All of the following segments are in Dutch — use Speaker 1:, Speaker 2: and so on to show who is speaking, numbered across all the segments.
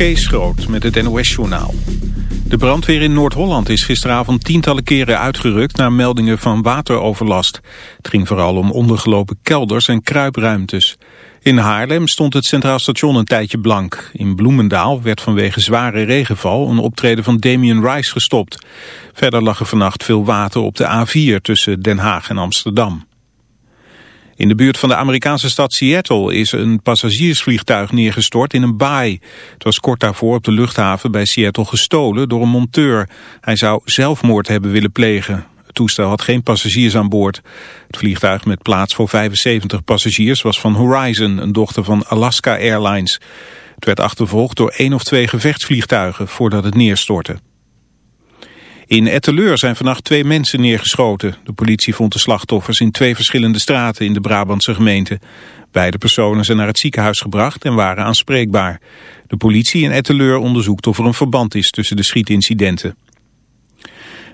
Speaker 1: Kees Groot met het NOS-journaal. De brandweer in Noord-Holland is gisteravond tientallen keren uitgerukt... naar meldingen van wateroverlast. Het ging vooral om ondergelopen kelders en kruipruimtes. In Haarlem stond het Centraal Station een tijdje blank. In Bloemendaal werd vanwege zware regenval... een optreden van Damien Rice gestopt. Verder lag er vannacht veel water op de A4 tussen Den Haag en Amsterdam. In de buurt van de Amerikaanse stad Seattle is een passagiersvliegtuig neergestort in een baai. Het was kort daarvoor op de luchthaven bij Seattle gestolen door een monteur. Hij zou zelfmoord hebben willen plegen. Het toestel had geen passagiers aan boord. Het vliegtuig met plaats voor 75 passagiers was van Horizon, een dochter van Alaska Airlines. Het werd achtervolgd door één of twee gevechtsvliegtuigen voordat het neerstortte. In Etteleur zijn vannacht twee mensen neergeschoten. De politie vond de slachtoffers in twee verschillende straten in de Brabantse gemeente. Beide personen zijn naar het ziekenhuis gebracht en waren aanspreekbaar. De politie in Etteleur onderzoekt of er een verband is tussen de schietincidenten.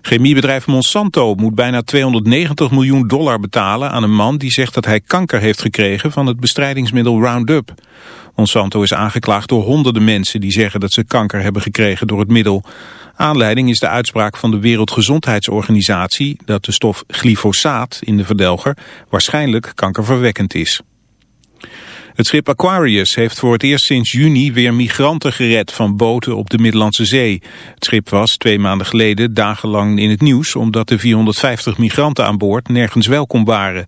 Speaker 1: Chemiebedrijf Monsanto moet bijna 290 miljoen dollar betalen aan een man die zegt dat hij kanker heeft gekregen van het bestrijdingsmiddel Roundup. Monsanto is aangeklaagd door honderden mensen die zeggen dat ze kanker hebben gekregen door het middel. Aanleiding is de uitspraak van de Wereldgezondheidsorganisatie dat de stof glyfosaat in de verdelger waarschijnlijk kankerverwekkend is. Het schip Aquarius heeft voor het eerst sinds juni weer migranten gered van boten op de Middellandse Zee. Het schip was twee maanden geleden dagenlang in het nieuws omdat de 450 migranten aan boord nergens welkom waren.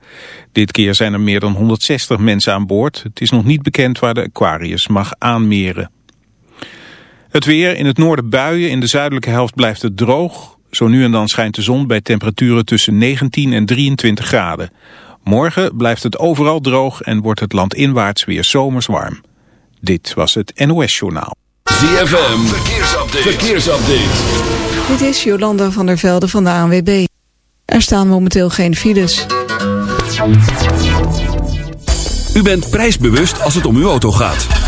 Speaker 1: Dit keer zijn er meer dan 160 mensen aan boord. Het is nog niet bekend waar de Aquarius mag aanmeren. Het weer in het noorden buien, in de zuidelijke helft blijft het droog. Zo nu en dan schijnt de zon bij temperaturen tussen 19 en 23 graden. Morgen blijft het overal droog en wordt het land inwaarts weer zomers warm. Dit was het NOS Journaal.
Speaker 2: ZFM, verkeersupdate. verkeersupdate.
Speaker 3: Dit is Jolanda van der Velde van de ANWB. Er staan momenteel geen files.
Speaker 2: U bent prijsbewust als het om uw auto gaat.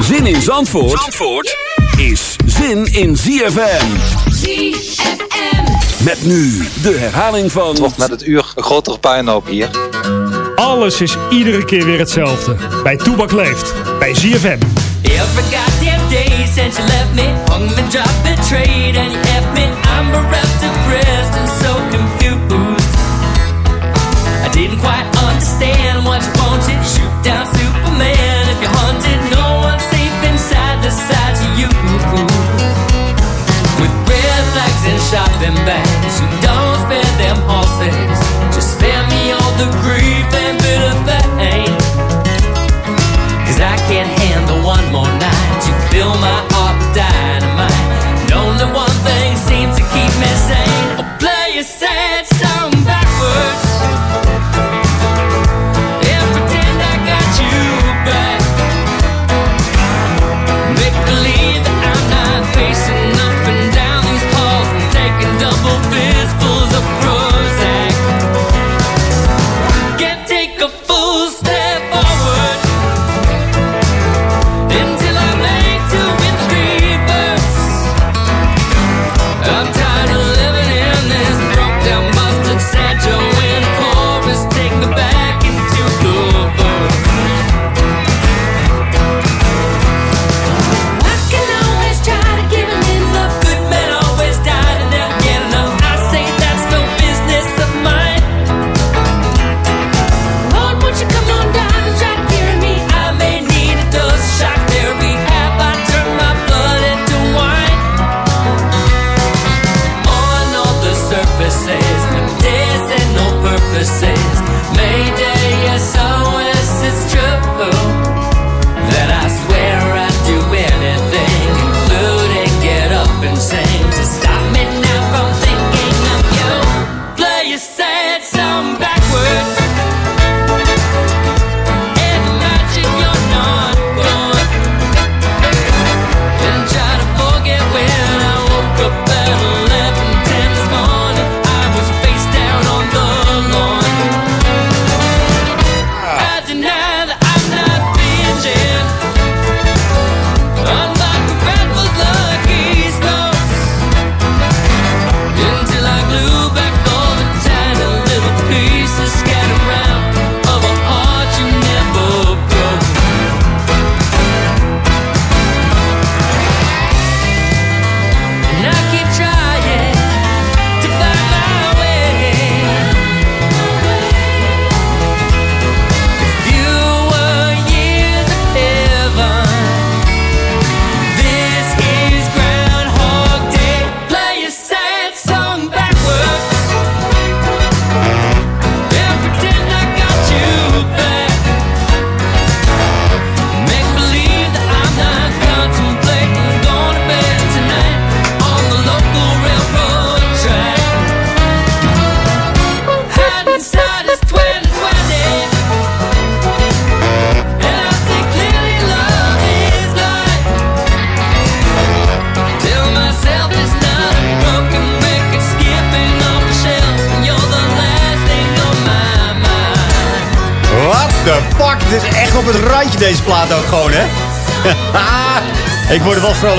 Speaker 2: Zin in Zandvoort, Zandvoort is zin in ZFM.
Speaker 4: ZFM.
Speaker 2: Met nu de herhaling van...
Speaker 5: Toch met het uur een grotere puinhoop hier.
Speaker 6: Alles is iedere keer weer hetzelfde. Bij Toebak Leeft. Bij ZFM.
Speaker 7: Every goddamn day since you left me Hung and dropped betrayed And you left me I'm bereft, depressed and down Superman. If you're hunted No one safe inside the sides of you. With red flags and shopping bags You don't spare them horses. Just spare me all the grief and bitter pain. Cause I can't handle one more night. You fill my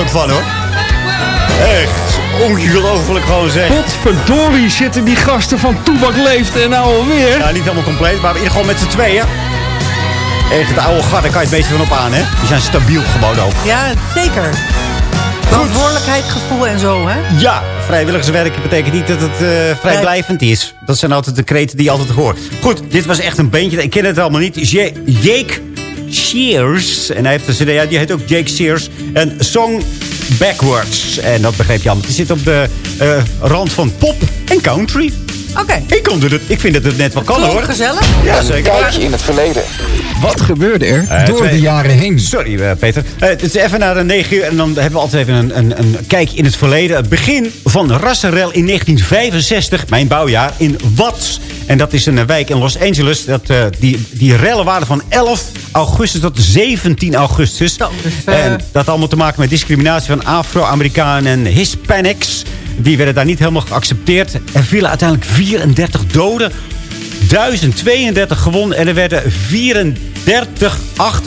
Speaker 8: er vrolijk van, hoor. Echt ongelooflijk gewoon zeg.
Speaker 6: Potverdorie zitten die gasten van Toebak Leeft en nou alweer.
Speaker 8: Ja, niet helemaal compleet, maar in ieder geval met z'n tweeën. Echt, de oude garde kan je het beetje van op aan, hè? Die zijn stabiel gewoon ook.
Speaker 9: Ja, zeker. Verantwoordelijkheidsgevoel en zo, hè?
Speaker 8: Ja, vrijwilligerswerk betekent niet dat het uh, vrijblijvend is. Dat zijn altijd de kreten die je altijd hoort. Goed, dit was echt een beentje. Ik ken het allemaal niet. Jake Shears. En hij heeft een cd, ja, die heet ook Jake Shears. En Song Backwards. En dat begreep je allemaal. Die zit op de uh, rand van pop en country.
Speaker 9: Oké.
Speaker 8: Ik, kon het, ik vind dat het net wel kan hoor.
Speaker 9: gezellig.
Speaker 8: Ja, zeker.
Speaker 5: Een kijkje in het verleden.
Speaker 10: Wat gebeurde er
Speaker 8: Eh,
Speaker 10: door
Speaker 8: twee-
Speaker 10: de jaren heen?
Speaker 8: Sorry uh, Peter. Eh, het is even naar de 9 uur en dan hebben we altijd even een, een, een kijkje in het verleden. Het begin van Rassenrel in 1965, mijn bouwjaar, in Watts. En dat is een eh, wijk in Los Angeles. Dat, eh, die, die rellen waren van 11 augustus tot 17 augustus.
Speaker 9: Dus, eh,
Speaker 8: En dat allemaal te maken met discriminatie van Afro-Amerikanen en Hispanics. Die werden daar niet helemaal geaccepteerd. Er vielen uiteindelijk 34 doden. 1032 gewonnen en er werden 34, 8,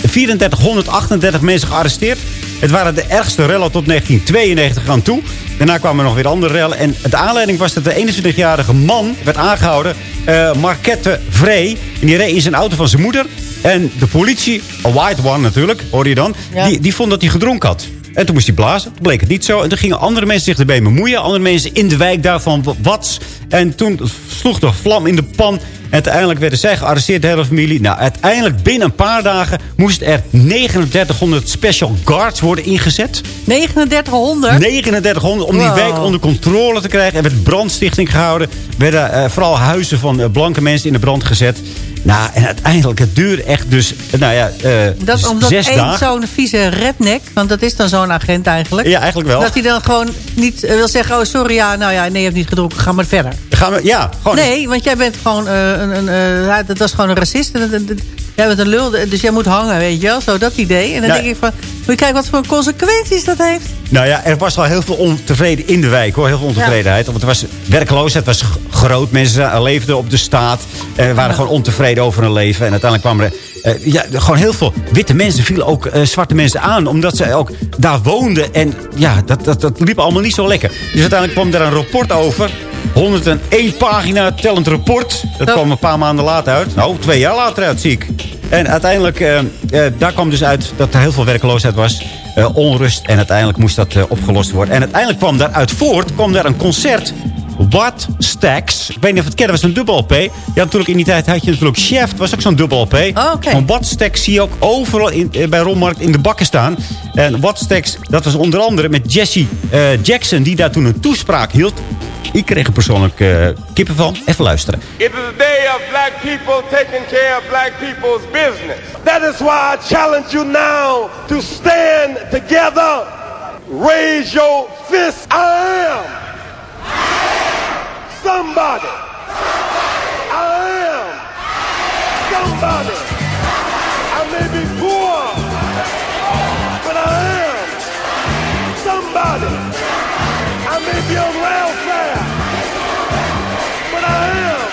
Speaker 8: 3438 mensen gearresteerd. Het waren de ergste rellen tot 1992 aan toe. Daarna kwamen er nog weer andere rellen. En de aanleiding was dat de 21-jarige man werd aangehouden. eh Marquette Vree. En die reed in zijn auto van zijn moeder. En de politie, a white one natuurlijk, hoor je dan.
Speaker 9: Ja.
Speaker 8: Die, die vond dat hij gedronken had. En toen moest hij blazen. Toen bleek het niet zo. En toen gingen andere mensen zich erbij bemoeien. Andere mensen in de wijk daarvan Wats. En toen sloeg de vlam in de pan. En uiteindelijk werden zij gearresteerd, de hele familie. Nou, uiteindelijk binnen een paar dagen moest er 3900 special guards worden ingezet.
Speaker 9: 3900?
Speaker 8: 3900 om die wijk onder controle te krijgen. Er werd brandstichting gehouden. werden eh, vooral huizen van eh, blanke mensen in de brand gezet. Nou, en uiteindelijk, het duurde echt dus, nou ja, eh,
Speaker 9: Dat, omdat één zo'n vieze redneck, want dat is dan zo'n agent eigenlijk.
Speaker 8: Ja, eigenlijk wel.
Speaker 9: Dat hij dan gewoon niet eh, wil zeggen, oh sorry, ja, nou ja, nee, je hebt niet gedronken, ga maar verder.
Speaker 8: Gaan we, ja, gewoon.
Speaker 9: Nee, want jij bent gewoon eh, een, een eh, dat was gewoon een racist. En Jij bent een lul, dus jij moet hangen, weet je wel. Zo, dat idee. En dan denk ik van, moet je kijken wat voor consequenties dat heeft.
Speaker 8: Nou ja, er was wel heel veel ontevreden in de wijk hoor. Heel veel ontevredenheid. Want er was werkloosheid was groot. Mensen leefden op de staat. Eh, waren gewoon ontevreden over hun leven. En uiteindelijk kwamen er eh, ja, gewoon heel veel witte mensen vielen ook eh, zwarte mensen aan. Omdat ze ook daar woonden. En ja, dat, dat, dat liep allemaal niet zo lekker. Dus uiteindelijk kwam er een rapport over. 101 pagina tellend rapport. Dat
Speaker 9: Zo.
Speaker 8: kwam een paar maanden later uit. Nou, twee jaar later uit, zie ik. En uiteindelijk, eh, eh, daar kwam dus uit dat er heel veel werkloosheid was. eh, onrust. En uiteindelijk moest dat opgelost worden. En uiteindelijk kwam daaruit voort, kwam daar een concert. What Stacks. Ik weet niet of het kennen, was een dubbel LP. Ja, natuurlijk in die tijd had je natuurlijk Chef. was ook zo'n dubbel LP.
Speaker 9: Oh.
Speaker 8: Maar What Stacks zie je ook overal in, eh, bij Rommarkt in de bakken staan. En What Stacks, dat was onder andere met Jesse eh, Jackson... die daar toen een toespraak hield. Ik kreeg er persoonlijk eh, kippen van. Even luisteren.
Speaker 11: It is a day of black people taking care of black people's business. That is why I challenge you now to stand together. Raise your fist. I am somebody. I am somebody. I may be poor, but I am somebody. I may be on welfare, but I am.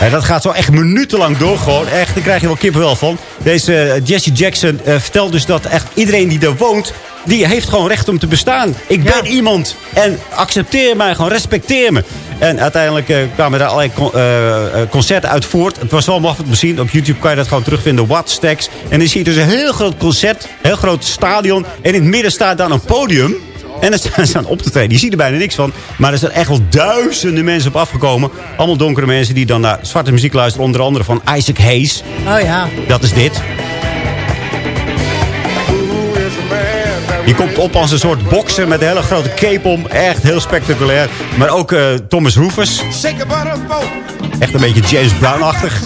Speaker 8: Ja, dat gaat zo echt minutenlang door gewoon. Echt, daar krijg je wel kippenwel van. Deze eh, Jesse Jackson eh, vertelt dus dat echt iedereen die daar woont... die heeft gewoon recht om te bestaan. Ik ben iemand. En accepteer mij, gewoon respecteer me. En uiteindelijk eh, kwamen daar allerlei con- eh, eh, concerten uit voort. Het was wel machtig te zien. Op YouTube kan je dat gewoon terugvinden. What Stacks. En dan zie je dus een heel groot concert. Heel groot stadion. En in het midden staat dan een podium... En er staan ze aan op te treden. Je ziet er bijna niks van. Maar er zijn echt wel duizenden mensen op afgekomen. Allemaal donkere mensen die dan naar zwarte muziek luisteren. Onder andere van Isaac Hayes.
Speaker 9: Oh ja.
Speaker 8: Dat is dit. Die komt op als een soort bokser met een hele grote cape om. Echt heel spectaculair. Maar ook eh, Thomas Rufus. Echt een beetje James Brown-achtig.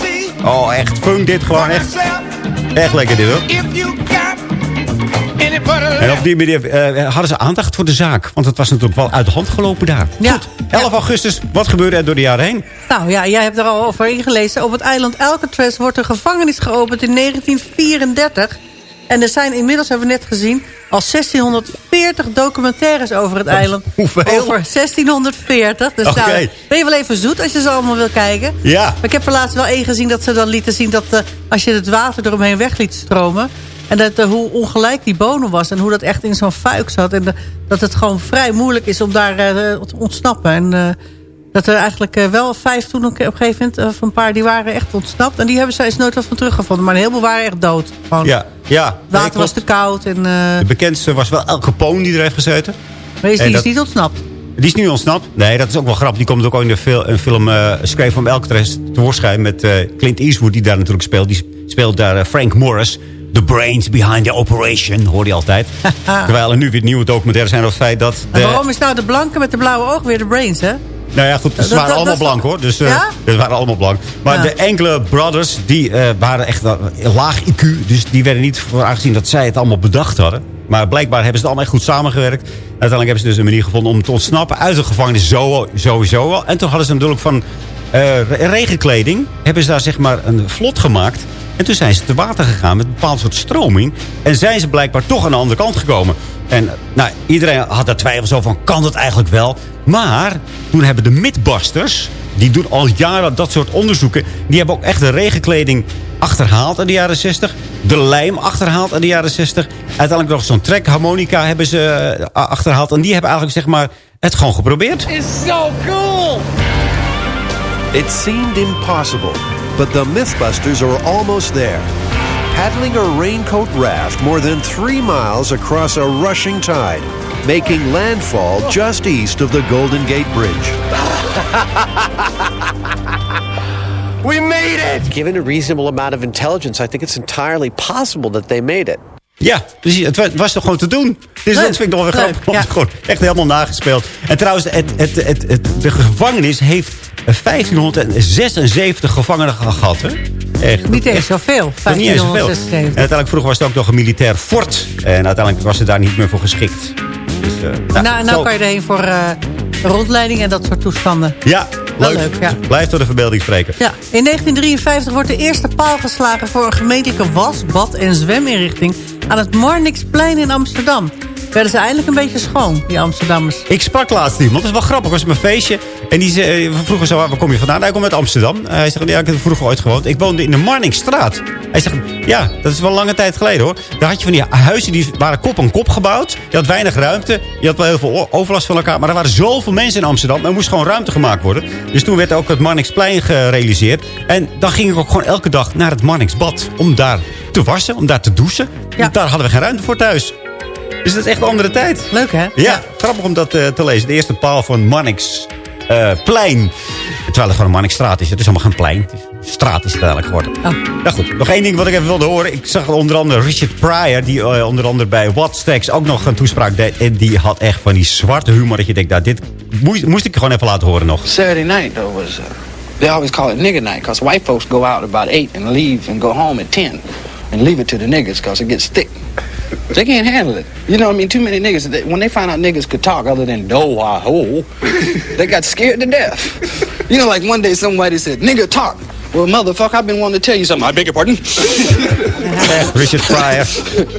Speaker 8: Oh, echt funk dit gewoon. Echt, echt lekker dit hoor. En op die manier eh, hadden ze aandacht voor de zaak. Want het was natuurlijk wel uit de hand gelopen daar.
Speaker 9: Ja.
Speaker 8: Goed, 11 augustus. Wat gebeurde er door de jaren heen?
Speaker 9: Nou ja, jij hebt er al over ingelezen. Op het eiland Alcatraz wordt een gevangenis geopend in 1934. En er zijn inmiddels, hebben we net gezien... al 1640 documentaires over het eiland.
Speaker 8: Hoeveel?
Speaker 9: Over 1640. Dus
Speaker 8: Oké.
Speaker 9: nou, ben je wel even zoet als je ze allemaal wil kijken.
Speaker 8: Ja.
Speaker 9: Maar ik heb er laatst wel één gezien dat ze dan lieten zien... dat eh, als je het water eromheen weg liet stromen... en dat, eh, hoe ongelijk die bodem was... en hoe dat echt in zo'n fuik zat... en de- dat het gewoon vrij moeilijk is om daar eh, te ontsnappen. En dat er eigenlijk eh, wel vijf toen op een gegeven moment... eh, van een paar die waren echt ontsnapt. En die hebben ze is nooit wat van teruggevonden. Maar een heleboel waren echt dood. Gewoon.
Speaker 8: Ja, ja.
Speaker 9: Het water
Speaker 8: Nee,
Speaker 9: was te koud. En, eh,
Speaker 8: De bekendste was wel El Capone die er heeft gezeten.
Speaker 9: maar is, die
Speaker 8: dat-
Speaker 9: is niet ontsnapt.
Speaker 8: Die is nu ontsnapt. Nee, dat is ook wel grappig. Die komt ook in de fil een film uh, from Alcatraz tevoorschijn... met Clint Eastwood, die daar natuurlijk speelt. Die speelt daar Frank Morris. The brains behind the operation, hoor je altijd. Terwijl er nu weer nieuwe documentaires zijn over het feit dat...
Speaker 9: En
Speaker 8: De,
Speaker 9: waarom is nou de blanke met de blauwe oog weer de brains, hè?
Speaker 8: Nou ja, goed, ze waren
Speaker 9: dat-
Speaker 8: allemaal
Speaker 9: dat
Speaker 8: blank hoor. Dus eh,
Speaker 9: Ja?
Speaker 8: ze waren allemaal blank. Maar
Speaker 9: Ja.
Speaker 8: de enkele brothers, die eh, waren echt wel laag IQ. Dus die werden niet voor aangezien dat zij het allemaal bedacht hadden. Maar blijkbaar hebben ze het allemaal echt goed samengewerkt. Uiteindelijk hebben ze dus een manier gevonden om te ontsnappen uit de gevangenis zo, sowieso al. En toen hadden ze natuurlijk van regenkleding, hebben ze daar zeg maar een vlot gemaakt. En toen zijn ze te water gegaan met een bepaald soort stroming. En zijn ze blijkbaar toch aan de andere kant gekomen. En nou, iedereen had daar twijfels over van, kan dat eigenlijk wel? Maar toen hebben de Mythbusters, die doen al jaren dat soort onderzoeken... die hebben ook echt de regenkleding achterhaald in de jaren 60. De lijm achterhaald in de jaren 60. Uiteindelijk nog zo'n trekharmonica hebben ze eh, achterhaald. En die hebben eigenlijk zeg maar het gewoon geprobeerd.
Speaker 12: It's so cool! It seemed impossible, but the Mythbusters are almost there. Paddling a raincoat raft more than three miles across a rushing tide, making landfall just east of the Golden Gate Bridge.
Speaker 13: We made it! Given a reasonable amount of intelligence, I think it's entirely possible that they made it.
Speaker 8: Ja, precies. Het wa- was toch gewoon te doen. Dus dat vind ik nog wel weer
Speaker 13: Leuk,
Speaker 8: grappig. want het is gewoon echt helemaal nagespeeld. En trouwens, het, het, het, het- de gevangenis heeft 1576 gevangenen ge- gehad. Hè? Echt.
Speaker 9: Niet eens zoveel.
Speaker 8: Is niet eens zoveel.
Speaker 9: 1576.
Speaker 8: En uiteindelijk vroeger was het ook nog een militair fort. En uiteindelijk was het daar niet meer voor geschikt. Dus, eh, nou,
Speaker 9: nou, nou kan je erheen voor eh, rondleiding en dat soort toestanden.
Speaker 8: Ja, leuk.
Speaker 9: leuk, ja.
Speaker 8: Blijft door de verbeelding spreken.
Speaker 9: Ja, in 1953 wordt de eerste paal geslagen voor een gemeentelijke was, bad en zweminrichting aan het Marnixplein in Amsterdam. Werden ze eindelijk een beetje schoon, die Amsterdammers.
Speaker 8: Ik sprak laatst iemand, dat is wel grappig. was op een feestje. En die zei, we vroegen zo, waar kom je vandaan? Hij komt uit Amsterdam. Hij zegt, ja, ik heb er vroeger ooit gewoond. Ik woonde in de Marnixstraat. Hij zegt, ja, dat is wel lange tijd geleden hoor. Daar had je van die huizen, die waren kop aan kop gebouwd. Je had weinig ruimte. Je had wel heel veel overlast van elkaar. Maar er waren zoveel mensen in Amsterdam. Er moest gewoon ruimte gemaakt worden. Dus toen werd ook het Marnixplein gerealiseerd. En dan ging ik ook gewoon elke dag naar het Marnixbad. Om daar te wassen, om daar te douchen. Want Daar hadden we geen ruimte voor thuis. Dus dat is echt een andere tijd.
Speaker 9: Leuk hè?
Speaker 8: Ja, grappig om dat eh, te lezen. De eerste paal van Mannix eh, plein. Terwijl het gewoon een Mannixstraat is. Het is allemaal geen plein. Het is, straat is het eigenlijk geworden.
Speaker 9: Oh.
Speaker 8: Nou goed, nog één ding wat ik even wilde horen. Ik zag onder andere Richard Pryor. Die eh, onder andere bij Wattstacks ook nog een toespraak deed. En die had echt van die zwarte humor. Dat je denkt, nou dit moest, moest ik gewoon even laten horen nog.
Speaker 14: Saturday night though was uh, they always call it nigger night because white folks go out about eight and leave and go home at ten and leave it to the niggers because it gets thick. They can't handle it. You know what I mean? Too many niggas. They, when they found out niggas could talk other than do wah ho, they got scared to death. You know, like one day somebody said, "Nigga talk." Well, motherfucker, I've been wanting to tell you something. I beg your pardon.
Speaker 8: Richard Pryor.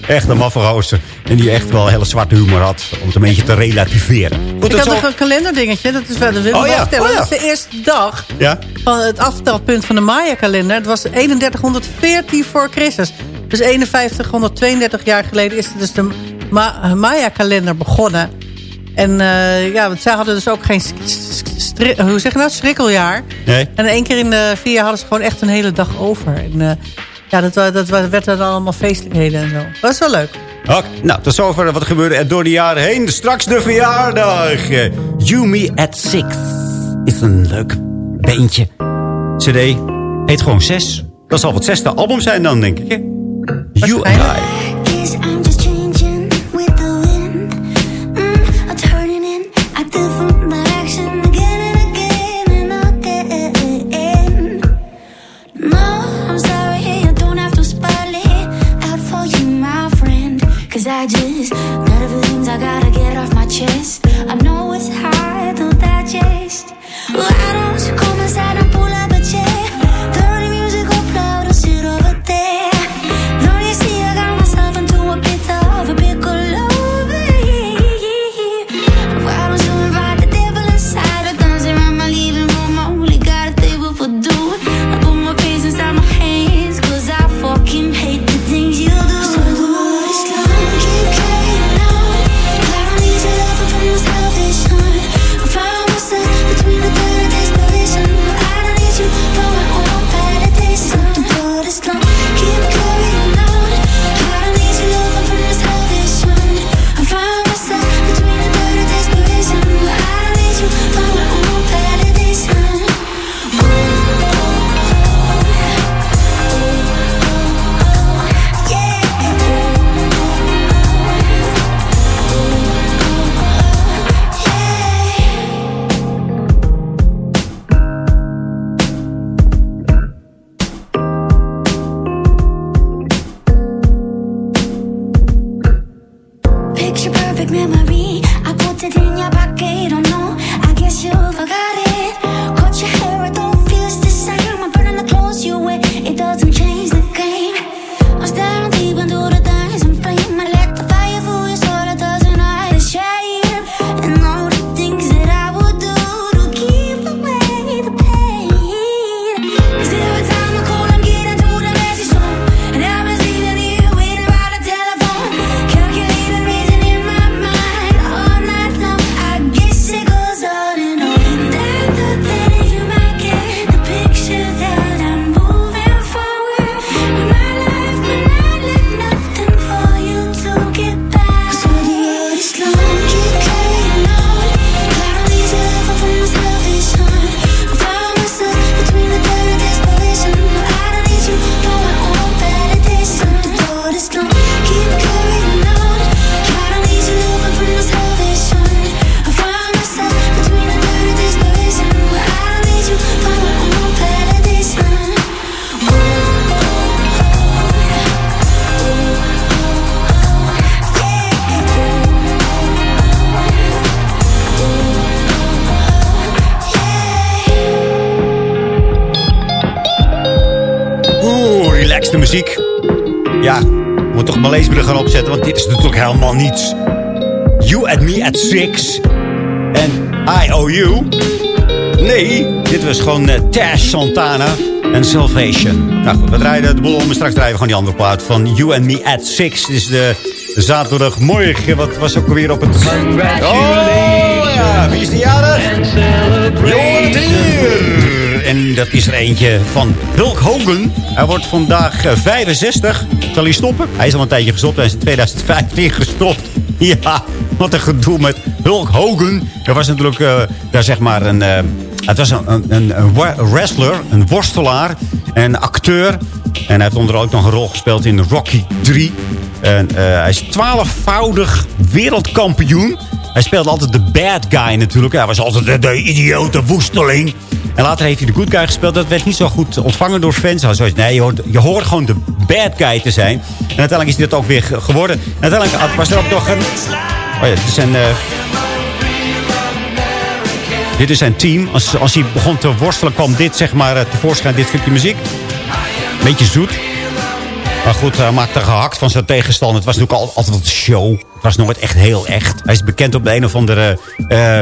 Speaker 8: Echt een maffe gozer. En die echt wel een hele zwarte humor had. Om het een beetje te relativeren. Goed,
Speaker 9: ik had
Speaker 8: zo-
Speaker 9: nog een kalenderdingetje, dat is wel de
Speaker 8: Oh
Speaker 9: wel
Speaker 8: ja,
Speaker 9: vertellen.
Speaker 8: oh ja.
Speaker 9: Dat is de eerste dag
Speaker 8: Ja?
Speaker 9: van het aftelpunt van de Maya-kalender. Het was 3114 voor Christus. Dus 5132 jaar geleden is dus de Ma- Maya-kalender begonnen. En eh, ja, want zij hadden dus ook geen hoe zeg je dat? schrikkeljaar.
Speaker 8: Nee.
Speaker 9: En één keer in de vier jaar hadden ze gewoon echt een hele dag over. En eh, ja, dat, dat werd dan allemaal feestelijkheden en zo. Dat is wel leuk.
Speaker 8: Oké, nou, tot zover wat gebeurde er door de jaren heen. Straks de verjaardag. You Me at Six is een leuk beentje. CD heet gewoon 6. Dat zal het zesde album zijn dan, denk ik. Hè? You and I. relaxte muziek. Ja, moet toch mijn gaan opzetten, want dit is natuurlijk helemaal niets. You and Me at Six. En IOU. Nee, dit was gewoon eh, Tash Santana en Salvation. Nou goed, we draaien de boel om en straks draaien we gewoon die andere plaat van You and Me at Six. Dit is de zaterdagmorgen. Wat was ook alweer op het... Oh ja, wie is de jarig? Dier. En dat is er eentje van Hulk Hogan. Hij wordt vandaag eh, 65. Zal hij stoppen? Hij is al een tijdje gestopt. Hij is in 2015 gestopt. Ja, wat een gedoe met Hulk Hogan. Er was natuurlijk eh, daar zeg maar een... eh, het was een, een, een, een wrestler, een worstelaar en acteur. En hij heeft onder ook nog een rol gespeeld in Rocky 3. En eh, hij is twaalfvoudig wereldkampioen. Hij speelde altijd de bad guy natuurlijk. Hij was altijd de, de idiote woesteling. En later heeft hij de good guy gespeeld. Dat werd niet zo goed ontvangen door fans. Nee, je hoort, je hoort gewoon de bad guy te zijn. En uiteindelijk is hij dat ook weer ge- geworden. En uiteindelijk was er ook nog een... Oh ja, is een... eh, dit is zijn team. Als, als hij begon te worstelen kwam dit zeg maar eh, tevoorschijn. Dit stukje muziek. Beetje zoet. Maar goed, hij maakte gehakt van zijn tegenstander. Het was natuurlijk al, altijd een show. Het was nooit echt heel echt. Hij is bekend op de een of andere eh,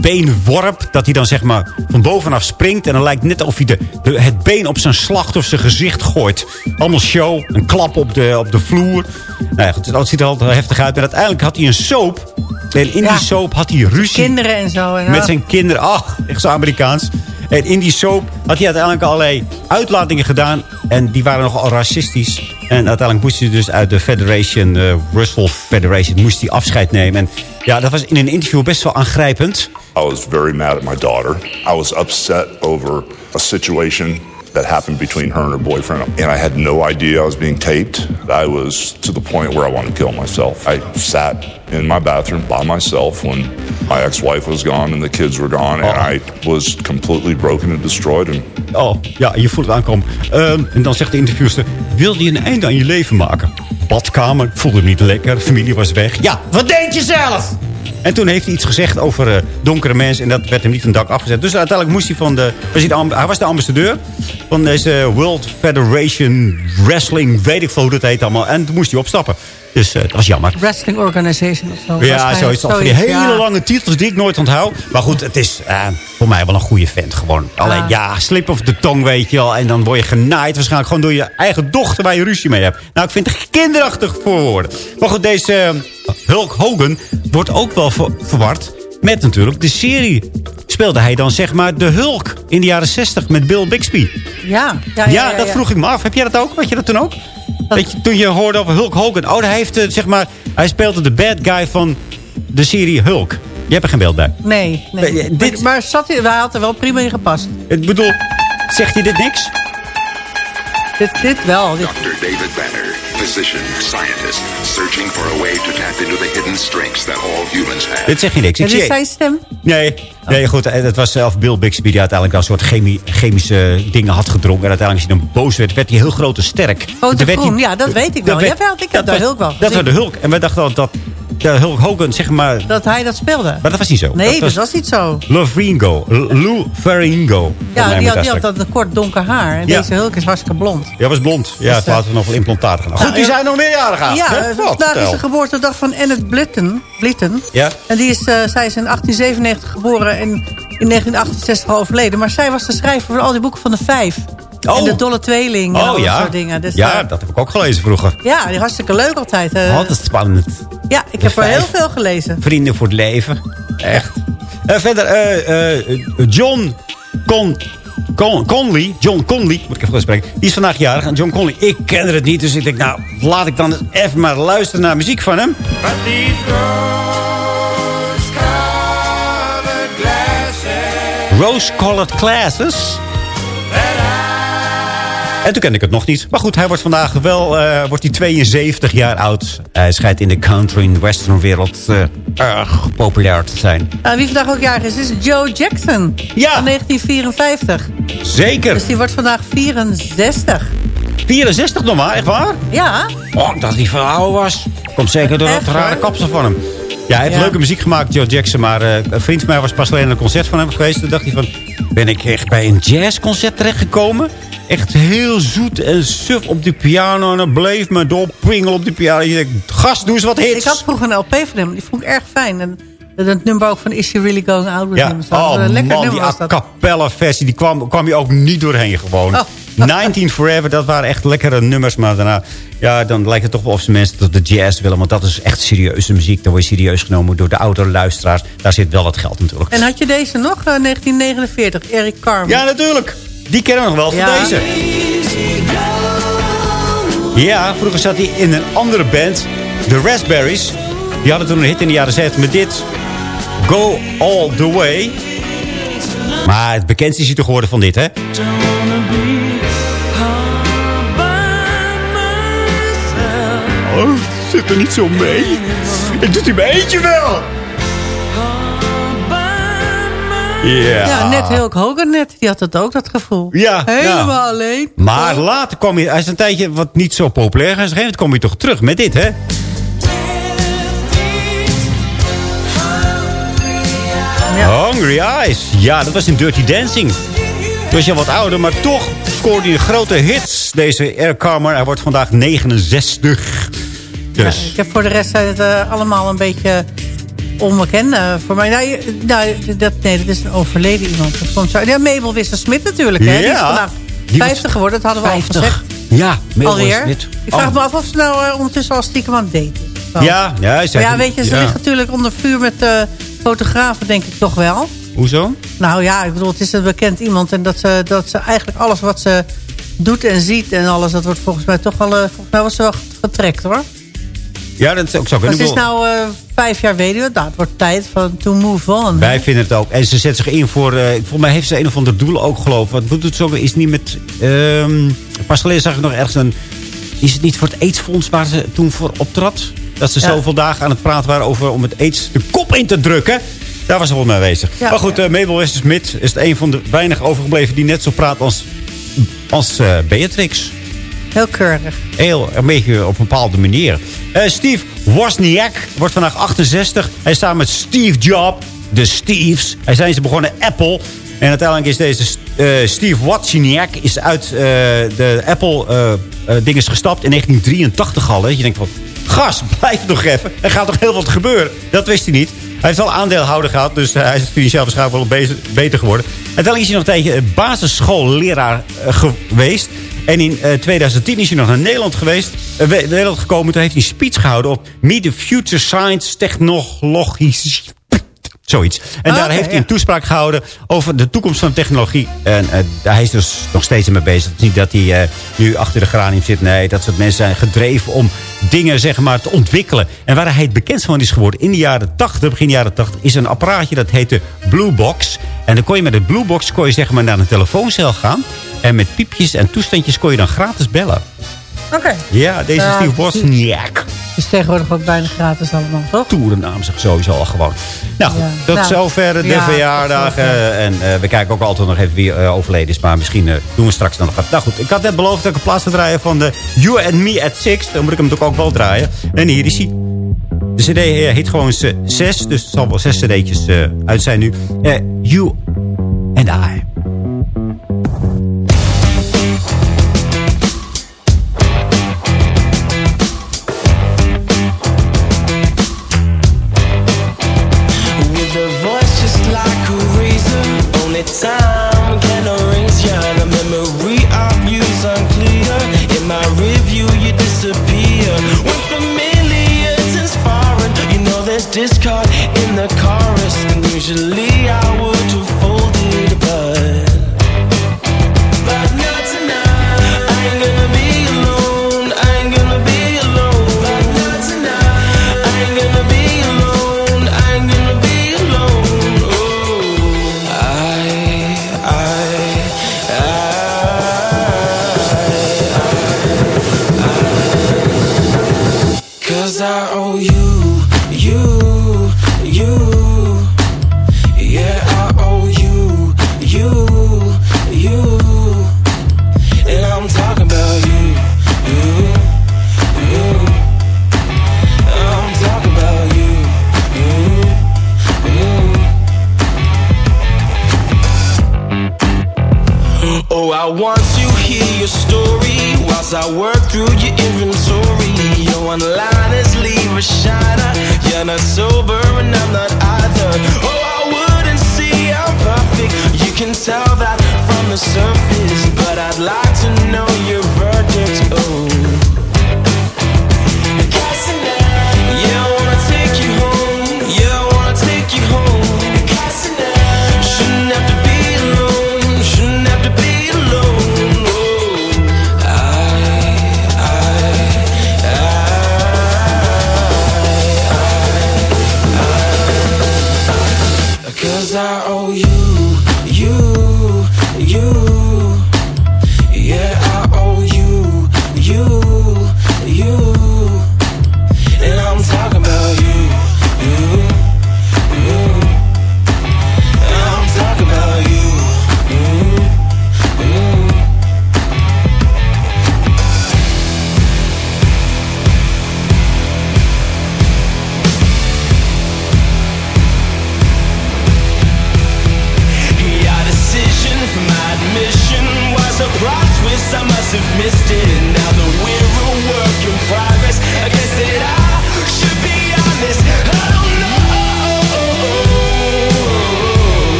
Speaker 8: beenworp. Dat hij dan zeg maar van bovenaf springt. En dan lijkt net of hij de, de, het been op zijn slachtoffer zijn gezicht gooit. Allemaal show. Een klap op de, op de vloer. Nou ja, goed, dat ziet er altijd heftig uit. En uiteindelijk had hij een soap. En in die soap had hij ruzie.
Speaker 9: Kinderen en zo. En,
Speaker 8: Met zijn kinderen. Ach, echt zo Amerikaans. En in die soap had hij uiteindelijk allerlei uitlatingen gedaan. En die waren nogal racistisch. En uiteindelijk moest hij dus uit de Federation, uh, Russell Federation, moest hij afscheid nemen. En ja, dat was in een interview best wel aangrijpend.
Speaker 15: I was very mad at my daughter. I was upset over a situation that happened between her and her boyfriend. And I had no idea I was being taped. I was to the point where I wanted to kill myself. I sat in my bathroom by myself when my ex-wife was gone and the kids were gone. And I was completely broken and destroyed. And
Speaker 8: Oh, ja, je voelt het aankomen. Ehm, en dan zegt de interviewster, wilde je een einde aan je leven maken? Badkamer, voelde niet lekker, familie was weg. Ja, wat denk je zelf? En toen heeft hij iets gezegd over eh, donkere mensen. En dat werd hem niet van dak afgezet. Dus uiteindelijk moest hij van de... Was hij, de hij was de ambassadeur van deze World Federation Wrestling. Weet ik veel hoe dat heet allemaal. En toen moest hij opstappen. Dus eh, dat was jammer.
Speaker 9: Wrestling Organization of zo.
Speaker 8: Ja, zoiets. Van die hele
Speaker 9: ja.
Speaker 8: lange titels die ik nooit onthoud. Maar goed, het is eh, voor mij wel een goede vent gewoon. Alleen ja, slip of de tong weet je al. En dan word je genaaid waarschijnlijk gewoon door je eigen dochter waar je ruzie mee hebt. Nou, ik vind het kinderachtig voor woorden. Maar goed, deze Hulk Hogan wordt ook wel ver- verward met natuurlijk de serie. Speelde hij dan zeg maar de Hulk in de jaren 60 met Bill Bixby.
Speaker 9: Ja, ja,
Speaker 8: Ja,
Speaker 9: ja, ja,
Speaker 8: dat
Speaker 9: ja.
Speaker 8: vroeg ik me af. Heb jij dat ook? Weet je dat toen ook? Weet je, toen je hoorde over Hulk Hogan. Oh, hij, heeft, eh, zeg maar, hij speelde de bad guy van de serie Hulk. Je hebt er geen beeld bij.
Speaker 9: Nee, nee.
Speaker 8: Dit-
Speaker 9: Maar, maar zat hij, hij had er wel prima in gepast.
Speaker 8: Ik bedoel, zegt hij dit niks?
Speaker 9: Dit, dit wel. Dit,
Speaker 16: Dr. David Banner, physician, scientist, searching for a way to tap into the hidden strengths that all humans have.
Speaker 8: Dit zegt hij niks. Ik
Speaker 9: dit is zijn stem.
Speaker 8: Nee, nee, goed. eh, Het was zelf Bill Bixby die uiteindelijk een soort chemie, chemische dingen had gedronken. En uiteindelijk, als hij dan boos werd, werd hij heel groot en sterk.
Speaker 9: Oh, de
Speaker 8: werd
Speaker 9: groen. Ja, dat weet ik wel.
Speaker 8: dat werd-
Speaker 9: Jawel, ik heb Hulk wel
Speaker 8: Dat was de Hulk. En wij dachten al dat Hulk Hogan, zeg maar...
Speaker 9: Dat hij dat speelde.
Speaker 8: Maar dat was niet zo.
Speaker 9: Nee, dat was niet zo.
Speaker 8: Lou Ferrigno. Lou Ferrigno.
Speaker 9: Ja, die had, die had dat een kort donker haar. En
Speaker 8: Ja.
Speaker 9: deze Hulk is hartstikke blond.
Speaker 8: Ja, was blond. Ja, het laten we nog wel implantaten gaan. Goed,
Speaker 9: Nou,
Speaker 8: die
Speaker 9: ja.
Speaker 8: zijn nog meerjarig aan.
Speaker 9: Ja, eh, vandaag is de geboortedag van Annette Blitten. Blitten.
Speaker 8: Ja?
Speaker 9: En die is, eh, zij is in 1897 geboren en in 1968 overleden. Maar zij was de schrijver van al die boeken van de vijf.
Speaker 8: Oh.
Speaker 9: En de Dolle Tweeling en
Speaker 8: Oh
Speaker 9: al dat
Speaker 8: ja.
Speaker 9: soort dingen. Dus,
Speaker 8: ja,
Speaker 9: eh,
Speaker 8: dat heb ik ook gelezen vroeger.
Speaker 9: ja, die is hartstikke leuk altijd.
Speaker 8: Wat is spannend.
Speaker 9: ja, ik
Speaker 8: de
Speaker 9: heb er heel veel gelezen.
Speaker 8: Vrienden voor het leven. Echt. Eh, verder, eh, eh, John Con, Con, Conley. John Conley, moet ik even goed spreken. Die is vandaag jarig. En John Conley, ik ken het niet. Dus ik denk, nou, laat ik dan even maar luisteren naar muziek van hem. Rose-colored glasses. En toen kende ik het nog niet. Maar goed, hij wordt vandaag wel eh, wordt hij 72 jaar oud. Hij schijnt in de country en western wereld eh, erg populair te zijn.
Speaker 9: Nou, wie vandaag ook jarig is, is Joe Jackson.
Speaker 8: Ja.
Speaker 9: Van 1954.
Speaker 8: Zeker.
Speaker 9: Dus die wordt vandaag 64.
Speaker 8: 64 nog maar, echt waar?
Speaker 9: Ja.
Speaker 8: Oh, dacht die van was. Komt zeker door dat
Speaker 9: Echt,
Speaker 8: rare
Speaker 9: hoor.
Speaker 8: kapsel van hem. Ja, hij heeft leuke muziek gemaakt, Joe Jackson. Maar eh, een vriend van mij was pas alleen een concert van hem geweest. Toen dacht hij van, ben ik echt bij een jazzconcert terechtgekomen? Echt heel zoet en suf op die piano. En dan bleef me doorpingelen op die piano. Je denkt, gast, doe eens wat hits.
Speaker 9: Ik had vroeger een LP van hem. Die vond ik erg fijn. En dat nummer ook van Is She Really Going Out With
Speaker 8: Ja,
Speaker 9: Him.
Speaker 8: Oh
Speaker 9: een lekker
Speaker 8: man, die a cappella versie, die kwam, kwam je ook niet doorheen gewoon.
Speaker 9: Oh.
Speaker 8: 19 Forever, dat waren echt lekkere nummers. Maar daarna, ja, dan lijkt het toch wel of ze mensen tot de jazz willen. Want dat is echt serieuze muziek. Dan word je serieus genomen door de oudere luisteraars. Daar zit wel wat geld natuurlijk.
Speaker 9: En had je deze nog? eh, 1949, Eric Carmen.
Speaker 8: Ja, natuurlijk. Die kennen we nog wel van
Speaker 9: Ja.
Speaker 8: deze. Ja, vroeger zat hij in een andere band. De Raspberries. Die hadden toen een hit in de jaren 70 met dit. Go All The Way. Maar het bekendste is hij toch geworden van dit, hè? Zit er niet zo mee. Het doet hij mijn eentje wel. Ja.
Speaker 9: Ja, net Hulk Hogan net. Die had het ook, dat gevoel.
Speaker 8: Ja,
Speaker 9: Helemaal
Speaker 8: ja.
Speaker 9: alleen.
Speaker 8: Maar later kwam hij... Hij is een tijdje wat niet zo populair. En op een gegeven moment kwam hij toch terug met dit, hè? Hungry Eyes. Ja, dat was in Dirty Dancing. Toen was je wat ouder, maar toch scoorde hij grote hits. Deze Air Carmer. Hij wordt vandaag 69.
Speaker 9: Ja, ik heb voor de rest zijn het eh, allemaal een beetje onbekend eh, voor mij. Nou, nou, dat, nee, dat is een overleden iemand. Dat komt zo. Ja, Mabel Wisser-Smit natuurlijk. Hè? Die is vandaag
Speaker 8: Die was
Speaker 9: 50 geworden, dat hadden we al
Speaker 8: 50.
Speaker 9: gezegd.
Speaker 8: Ja, Mabel
Speaker 9: Alweer.
Speaker 8: Smit.
Speaker 9: Ik vraag
Speaker 8: Oh.
Speaker 9: me af of ze nou eh, ondertussen al stiekem aan het daten is.
Speaker 8: Ja, ja, hij zei-
Speaker 9: Maar ja, weet je, ze
Speaker 8: ja.
Speaker 9: ligt natuurlijk onder vuur met eh, fotografen, denk ik toch wel.
Speaker 8: Hoezo?
Speaker 9: Nou ja, ik bedoel, het is een bekend iemand. En dat ze, dat ze eigenlijk alles wat ze doet en ziet en alles... dat wordt volgens mij toch wel... eh, volgens mij was ze wel getrekt, hoor.
Speaker 8: Ja, dat is ook zo.
Speaker 9: Ze is nou eh, vijf jaar weduwe. Het wordt tijd van to move on.
Speaker 8: Wij vinden het ook. En ze zet zich in voor... eh, volgens mij heeft ze een of ander doel ook geloof. Wat doet ze ook? Is niet met... ehm pas geleden zag ik nog ergens een... Is het niet voor het AIDS-fonds waar ze toen voor optrad? Dat ze
Speaker 9: Ja.
Speaker 8: zoveel dagen aan het praten waren over om het AIDS de kop in te drukken. Daar was ze volgens mij bezig.
Speaker 9: Ja.
Speaker 8: Maar goed, eh, Mabel Wester-Smith is het een van de weinig overgebleven... die net zo praat als, als Beatrix.
Speaker 9: Heel keurig.
Speaker 8: Heel, een beetje op een bepaalde manier. Eh, Steve Wozniak wordt vandaag 68. Hij samen met Steve Jobs, de Steves. Hij zijn ze begonnen Apple. En uiteindelijk is deze eh, Steve Wozniak is uit eh, de Apple eh eh, dinges gestapt in 1983 al. Hè. Je denkt van, gas, blijf nog even. Er gaat toch heel wat gebeuren. Dat wist hij niet. Hij heeft wel aandeelhouder gehad, dus hij is financieel waarschijnlijk wel beter geworden. Uiteindelijk is hij nog een tijdje basisschoolleraar geweest. En in eh, 2010 is hij nog naar Nederland geweest. eh, Nederland gekomen. Toen heeft hij een speech gehouden op Meet the Future Science Technologisch. Zoiets. En
Speaker 9: Ah,
Speaker 8: daar heeft hij een toespraak gehouden over de toekomst van technologie. En eh, daar hij is dus nog steeds mee bezig. Het is niet dat hij eh, nu achter de granium zit. Nee, dat soort mensen zijn gedreven om dingen zeg maar, te ontwikkelen. En waar hij het bekendst van is geworden in de jaren 80, begin jaren 80, is een apparaatje dat heette Blue Box. En dan kon je met de Blue Box kon je, zeg maar, naar een telefooncel gaan. En met piepjes en toestandjes kon je dan gratis bellen.
Speaker 9: Oké.
Speaker 8: Ja, deze
Speaker 9: Ja,
Speaker 8: Steve Wozniak.
Speaker 9: is tegenwoordig ook bijna gratis allemaal, toch?
Speaker 8: Toerennaam zich sowieso al gewoon. Nou
Speaker 9: Ja.
Speaker 8: tot
Speaker 9: Nou,
Speaker 8: zover de
Speaker 9: ja,
Speaker 8: verjaardagen. En eh, we kijken ook altijd nog even wie eh, overleden is. Maar misschien eh, doen we straks dan nog wat. Nou goed, ik had net beloofd dat ik een plaats zou draaien van de You and Me at Six. Dan moet ik hem natuurlijk ook wel draaien. En hier is hij. De cd heet gewoon 6, dus het zal wel zes cd'tjes eh, uit zijn nu. Eh, you and I.
Speaker 17: disappear. When familiar turns foreign, you know there's discard in the chorus. And usually I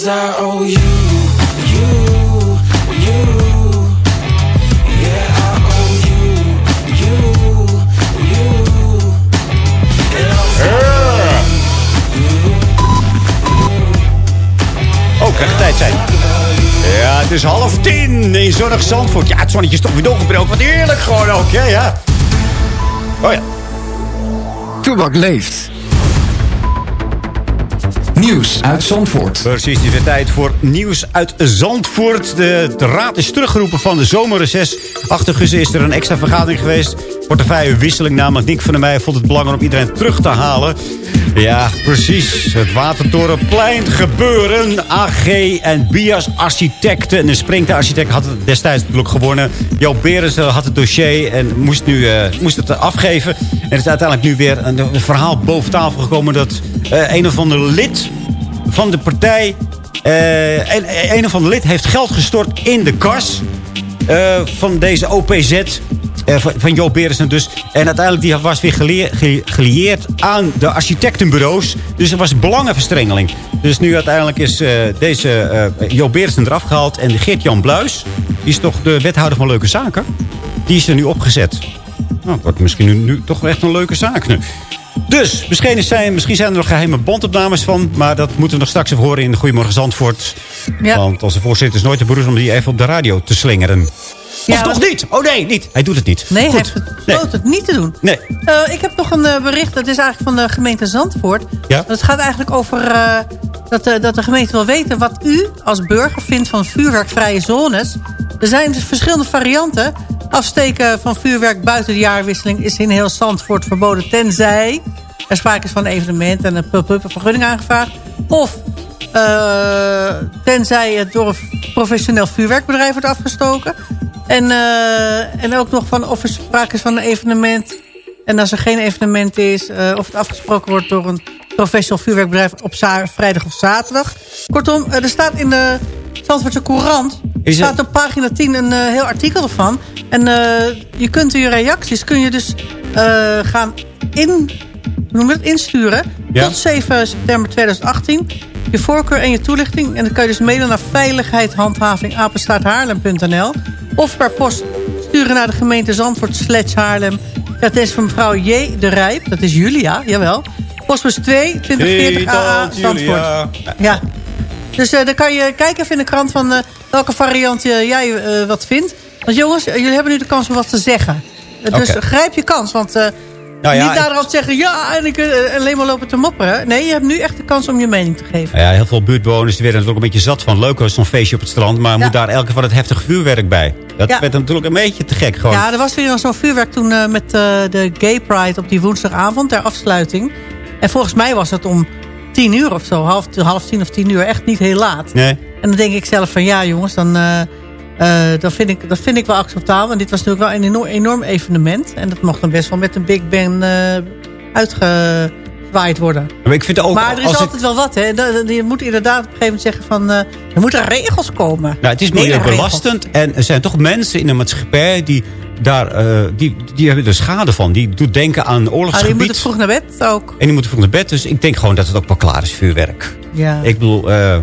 Speaker 17: Cause I owe you, you, you. Yeah,
Speaker 18: I owe you, you, you. And I'm
Speaker 8: Oh, kan de tijd zijn. Ja, het is half tien in zonnig Zandvoort. Ja, het zonnetje is toch weer doorgebroken. Wat heerlijk gewoon ook, ja, ja. Oh ja.
Speaker 10: Toebak leeft. Nieuws uit Zandvoort.
Speaker 8: Precies, het is weer tijd voor nieuws uit Zandvoort. De, de raad is teruggeroepen van de zomerreces. 8 augustus is er een extra vergadering geweest. Portefeuillewisseling namelijk Nick van der Meijeren vond het belangrijk om iedereen terug te halen. Ja, precies. Het Watertorenplein gebeuren. AG en Bias architecten. En de Springte architect had het destijds natuurlijk gewonnen. Joop Berens eh, had het dossier en moest, nu, eh, moest het afgeven. En er is uiteindelijk nu weer een verhaal boven tafel gekomen... dat eh, een of ander lid van de partij... eh, een, een of ander lid heeft geld gestort in de kas... eh, van deze OPZ... eh, van, Joop Berensen dus. En uiteindelijk die was weer gelie- ge- gelieerd aan de architectenbureaus. Dus er was belangenverstrengeling. Dus nu uiteindelijk is eh, deze eh Joop Berensen eraf gehaald. En Geert-Jan Bluis, die is toch de wethouder van Leuke Zaken... die is er nu opgezet. Nou, wordt misschien nu, nu toch echt een leuke zaak nu. Dus, misschien zijn, misschien zijn er nog geheime bandopnames van. Maar dat moeten we nog straks even horen in Goedemorgen Zandvoort.
Speaker 9: Ja.
Speaker 8: Want onze voorzitter is nooit de beroes om die even op de radio te slingeren.
Speaker 9: Ja,
Speaker 8: of toch
Speaker 9: want-
Speaker 8: niet? Oh nee, niet. Hij doet het niet.
Speaker 9: Nee, hij heeft besloten het niet te doen.
Speaker 8: Nee.
Speaker 9: Eh, ik heb nog een eh, bericht. Dat is eigenlijk van de gemeente Zandvoort.
Speaker 8: Ja?
Speaker 9: Het gaat eigenlijk over eh, dat, de, dat de gemeente wil weten... wat u als burger vindt van vuurwerkvrije zones. Er zijn dus verschillende varianten. Afsteken van vuurwerk buiten de jaarwisseling... is in heel Zandvoort verboden tenzij... er sprake is van een evenement en een een vergunning aangevraagd. Of eh, tenzij het door een professioneel vuurwerkbedrijf wordt afgestoken. En, eh, en ook nog van of er sprake is van een evenement. En als er geen evenement is, eh, of het afgesproken wordt door een professioneel vuurwerkbedrijf op vrijdag of zaterdag. Kortom, eh, er staat in de Zandvoortse Courant,
Speaker 8: het-
Speaker 9: staat op pagina 10 een eh, heel artikel ervan. En eh, je kunt je reacties, kun je dus gaan in, noem het, insturen.
Speaker 8: Ja.
Speaker 9: Tot 7 september 2018. Je voorkeur en je toelichting. En dan kan je dus mailen naar veiligheidshandhaving.apenstaarthaarlem.nl Of per post sturen naar de gemeente Zandvoort slash Haarlem. Dat is van mevrouw J. de Rijp. Dat is Julia, jawel. Postbus 2, 2040 AA Zandvoort. Ja. Dus eh, dan kan je kijken even in de krant van eh, welke variant eh, jij wat vindt. Want jongens, jullie hebben nu de kans om wat te zeggen. Dus grijp je kans, want
Speaker 8: Nou ja,
Speaker 9: niet daarop zeggen... ja, en ik alleen maar lopen te mopperen. Nee, je hebt nu echt de kans om je mening te geven.
Speaker 8: Nou ja, heel veel buurtbewoners die werden natuurlijk een beetje zat van... leuk was zo'n feestje op het strand, maar
Speaker 9: Ja.
Speaker 8: moet daar elke keer van het heftige vuurwerk bij. Dat
Speaker 9: Ja.
Speaker 8: werd natuurlijk een beetje te gek gewoon.
Speaker 9: Ja, er was weer zo'n vuurwerk toen met de Gay Pride op die woensdagavond ter afsluiting. En volgens mij was het om tien uur of zo, half, half tien of tien uur, echt niet heel laat.
Speaker 8: Nee.
Speaker 9: En dan denk ik zelf van ja jongens, dan, eh, dan vind ik, dat vind ik wel acceptabel. Want dit was natuurlijk wel een enorm, enorm evenement. En dat mocht dan best wel met een big band eh uitgewaaid worden.
Speaker 8: Maar ik vind ook...
Speaker 9: Maar er is
Speaker 8: het-
Speaker 9: altijd wel wat, hè. Je moet inderdaad op een gegeven moment zeggen van... eh, er moeten regels komen.
Speaker 8: Nou, het is milieubelastend. En er zijn toch mensen in de maatschappij die daar... eh, die, die hebben er schade van. Die doet denken aan
Speaker 9: Ah, die
Speaker 8: oorlogsgebied.
Speaker 9: moeten vroeg naar bed ook.
Speaker 8: En die moeten vroeg naar bed. Dus ik denk gewoon dat het ook wel klaar is, vuurwerk.
Speaker 9: Ja.
Speaker 8: Ik bedoel, eh,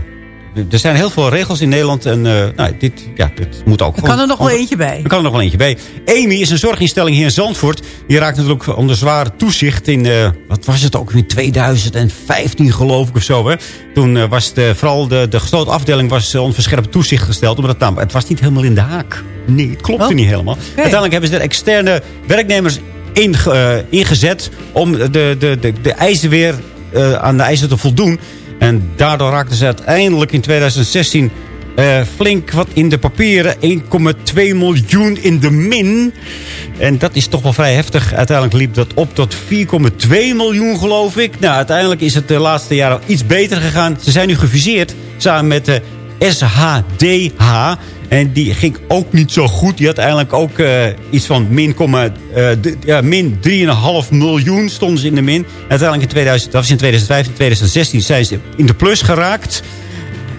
Speaker 8: er zijn heel veel regels in Nederland. En eh, nou, dit, ja, dit moet ook
Speaker 9: Er kan er nog wel eentje bij.
Speaker 8: Er kan er nog wel eentje bij. Amy is een zorginstelling hier in Zandvoort. Die raakt natuurlijk onder zware toezicht in... eh, wat was het ook in 2015 geloof ik of zo. Hè? Toen eh, was de, vooral de, de gesloten afdeling was onder verscherpt toezicht gesteld. Omdat het, nou, het was niet helemaal in de haak. Nee, het klopte
Speaker 9: Oh.
Speaker 8: niet helemaal. Uiteindelijk hebben ze er externe werknemers in, ingezet... om de, de, de, de eisen weer aan de eisen te voldoen. En daardoor raakten ze uiteindelijk in 2016... eh, flink wat in de papieren. 1,2 miljoen in de min. En dat is toch wel vrij heftig. Uiteindelijk liep dat op tot 4,2 miljoen, geloof ik. Nou, uiteindelijk is het de laatste jaren iets beter gegaan. Ze zijn nu gefuseerd samen met de SHDH. En die ging ook niet zo goed. Die had eigenlijk ook eh, iets van min, komma, d- ja, min 3,5 miljoen stonden ze in de min. Uiteindelijk in 2000, dat was in 2015, 2016 zijn ze in de plus geraakt.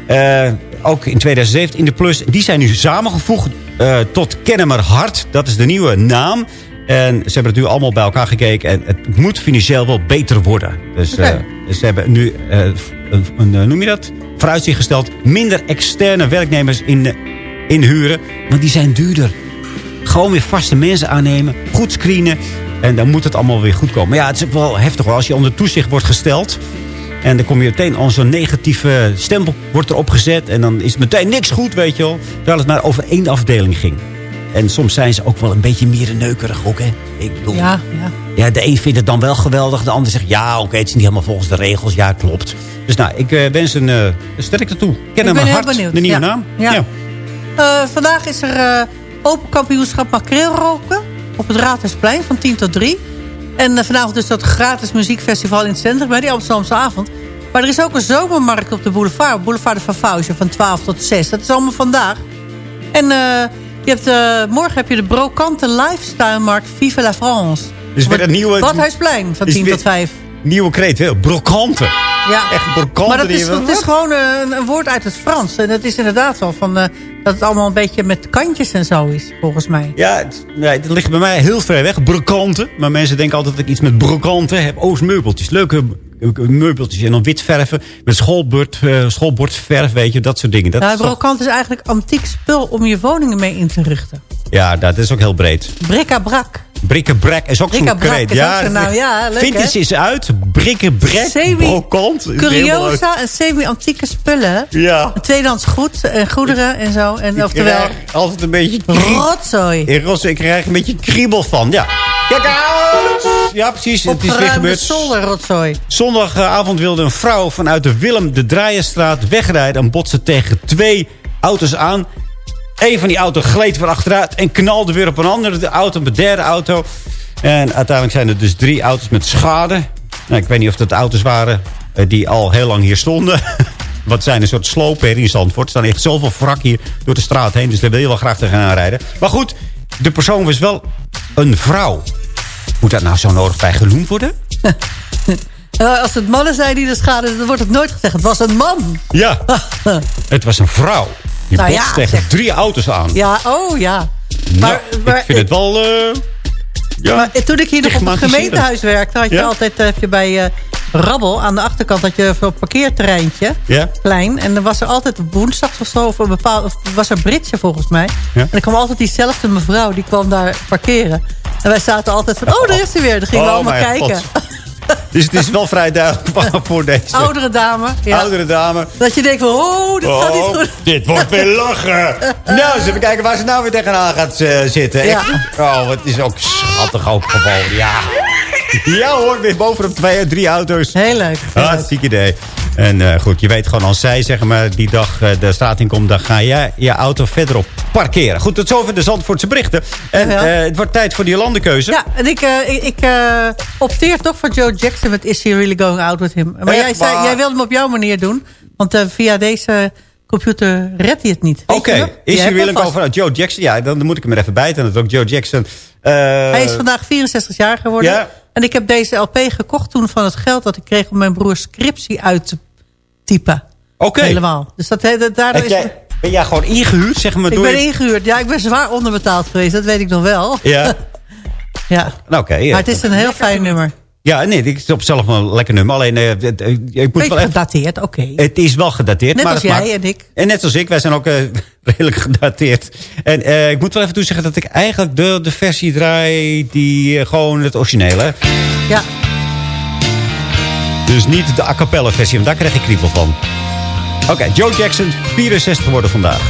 Speaker 8: Eh, ook in 2017 in de plus. Die zijn nu samengevoegd tot Kennemer Hart. Dat is de nieuwe naam. En ze hebben het nu allemaal bij elkaar gekeken. En het moet financieel wel beter worden. Dus eh, ze hebben nu een, een, noem je dat? Vooruitzicht gesteld. Minder externe werknemers in, inhuren. Want die zijn duurder. Gewoon weer vaste mensen aannemen. Goed screenen. En dan moet het allemaal weer goed komen. Maar ja, het is wel heftig hoor. Als je onder toezicht wordt gesteld. En dan kom je meteen al zo'n negatieve stempel wordt erop gezet. En dan is meteen niks goed, weet je wel. Terwijl het maar over één afdeling ging. En soms zijn ze ook wel een beetje mierenneukerig ook, hè. Ik bedoel,
Speaker 9: Ja, ja.
Speaker 8: ja, de een vindt het dan wel geweldig. De ander zegt, ja, oké, het is niet helemaal volgens de regels. Ja, klopt. Dus nou, ik eh, wens een, een sterkte toe. Ken
Speaker 9: Ik
Speaker 8: hem
Speaker 9: ben heel
Speaker 8: hard,
Speaker 9: benieuwd.
Speaker 8: de nieuwe
Speaker 9: Ja.
Speaker 8: naam.
Speaker 9: Ja. Eh, vandaag is er eh, open kampioenschap makreelroken op het Raadhuisplein van 10 tot 3. En eh, vanavond is dat gratis muziekfestival in het centrum bij die Amsterdamse avond. Maar er is ook een zomermarkt op de boulevard. Boulevard de Favauge van 12 tot 6. Dat is allemaal vandaag. En je hebt, morgen heb je de brokante lifestyle markt Vive la France.
Speaker 8: Dus weer een nieuwe...
Speaker 9: Badhuisplein van
Speaker 8: is
Speaker 9: 10
Speaker 8: weer-
Speaker 9: tot 5.
Speaker 8: Nieuwe kreet, hè? Brokante.
Speaker 9: Ja.
Speaker 8: Echt brokante.
Speaker 9: Maar dat is, dat is gewoon een, een woord uit het Frans. En dat is inderdaad wel van... dat het allemaal een beetje met kantjes en zo is, volgens mij.
Speaker 8: Ja, het, nee, het ligt bij mij heel ver weg. Brokante. Maar mensen denken altijd dat ik iets met brokante heb. Oh, is meubeltjes. Leuke meubeltjes. En dan wit verven. Met schoolbord, eh, schoolbordverf, weet je. Dat soort dingen. Dat
Speaker 9: brokant is eigenlijk antiek spul om je woningen mee in te richten.
Speaker 8: ja, dat is ook heel breed.
Speaker 9: Bric-à-brac.
Speaker 8: Brikkenbrek is ook zo'n kreet.
Speaker 9: Ja, leuk,
Speaker 8: Vintage
Speaker 9: hè?
Speaker 8: is uit. Brikkenbrek. Brokant.
Speaker 9: Curiosa en semi-antieke spullen.
Speaker 8: Ja.
Speaker 9: Tweedehands goed en goederen en zo. En,
Speaker 8: Ik
Speaker 9: oftewel,
Speaker 8: krijg altijd een beetje...
Speaker 9: rotzooi.
Speaker 8: Rosse, ik krijg een beetje kriebel van. Ja. Kijk uit! Ja, precies. Het is weer gebeurd.
Speaker 9: zolderrotzooi.
Speaker 8: Zondagavond wilde een vrouw vanuit de Willem de Draaienstraat wegrijden... en botste tegen twee auto's aan. Een van die auto's gleed weer achteruit en knalde weer op een andere auto, op een derde auto. En uiteindelijk zijn er dus drie auto's met schade. Nou, ik weet niet of dat auto's waren eh, die al heel lang hier stonden. Wat zijn een soort slopen in Zandvoort. Er staan echt zoveel wrak hier door de straat heen. Dus daar wil je wel graag tegen aanrijden. Maar goed, de persoon was wel een vrouw. Moet dat nou zo nodig bij genoemd worden?
Speaker 9: Eh, als het mannen zijn die de schade... dan wordt het nooit gezegd. Het was een man.
Speaker 8: Ja. Het was een vrouw. Die
Speaker 9: Nou ja,
Speaker 8: tegen
Speaker 9: zeg.
Speaker 8: drie auto's aan.
Speaker 9: Ja, oh ja.
Speaker 8: Nou,
Speaker 9: Maar, maar,
Speaker 8: ik vind het wel... eh, ja,
Speaker 9: maar toen ik hier nog op het gemeentehuis werkte... had je
Speaker 8: Ja.
Speaker 9: altijd eh, heb je bij eh, Rabbel aan de achterkant... had je zo'n parkeerterreintje,
Speaker 8: Ja.
Speaker 9: plein. En dan was er altijd op woensdag of zo... of een bepaald, of was er Britse volgens mij.
Speaker 8: Ja.
Speaker 9: En er kwam altijd diezelfde mevrouw... die kwam daar parkeren. En wij zaten altijd van... oh, daar is ze weer. Dan gingen we
Speaker 8: Oh,
Speaker 9: allemaal kijken.
Speaker 8: God. Dus het is wel vrij duidelijk voor deze
Speaker 9: Oudere dame. Ja.
Speaker 8: oudere dame.
Speaker 9: Dat je denkt van... oh, dit gaat niet
Speaker 8: Oh,
Speaker 9: goed.
Speaker 8: dit wordt weer lachen. nou, eens even kijken waar ze nou weer tegenaan gaat eh, zitten.
Speaker 9: Ja.
Speaker 8: Oh, het is ook schattig ook gewoon. Ja. Ja hoor, weer bovenop twee, drie auto's.
Speaker 9: Heel leuk.
Speaker 8: Hartstikke idee. En eh, goed, je weet gewoon als zij zeg maar, die dag eh, de straat in komt... dan ga jij je auto verderop parkeren. Goed, tot zover de Zandvoortse berichten. En eh, het wordt tijd voor die landenkeuze.
Speaker 9: Ja, en ik, ik, opteer toch voor Joe Jackson met Is He Really Going Out With Him. Maar
Speaker 8: Echt
Speaker 9: jij, zei, jij wilde hem op jouw manier doen. Want via deze computer redt hij het niet.
Speaker 8: Oké, is
Speaker 9: Je
Speaker 8: hij
Speaker 9: vast.
Speaker 8: over Joe Jackson? Ja, dan moet ik hem er even bij. Dat ook Joe Jackson.
Speaker 9: Hij is vandaag 64 jaar geworden.
Speaker 8: Ja.
Speaker 9: En ik heb deze LP gekocht toen van het geld dat ik kreeg... om mijn broers scriptie uit te typen.
Speaker 8: Oké.
Speaker 9: Helemaal. Dus dat, dat, daardoor
Speaker 8: Heb
Speaker 9: is...
Speaker 8: jij, ben jij gewoon ingehuurd, zeg maar?
Speaker 9: ik
Speaker 8: door
Speaker 9: ben
Speaker 8: je-
Speaker 9: ingehuurd. Ja, ik ben zwaar onderbetaald geweest. Dat weet ik nog wel.
Speaker 8: Ja,
Speaker 9: Ja.
Speaker 8: nou oké. ja.
Speaker 9: Maar het is een heel fijn nummer.
Speaker 8: Ja, nee, ik is op zelf een lekker nummer. Alleen, het- eh, ik moet wel even...
Speaker 9: gedateerd, oké.
Speaker 8: Het is wel gedateerd.
Speaker 9: Net
Speaker 8: maar
Speaker 9: als jij
Speaker 8: maakt-
Speaker 9: en ik.
Speaker 8: En net als ik, wij zijn ook eh, redelijk gedateerd. En ik moet wel even toezeggen dat ik eigenlijk de, de versie draai die gewoon het originele.
Speaker 9: Ja.
Speaker 8: Dus niet de a cappella versie, want daar krijg ik kriebel van. Oké, Joe Jackson, 64 geworden vandaag.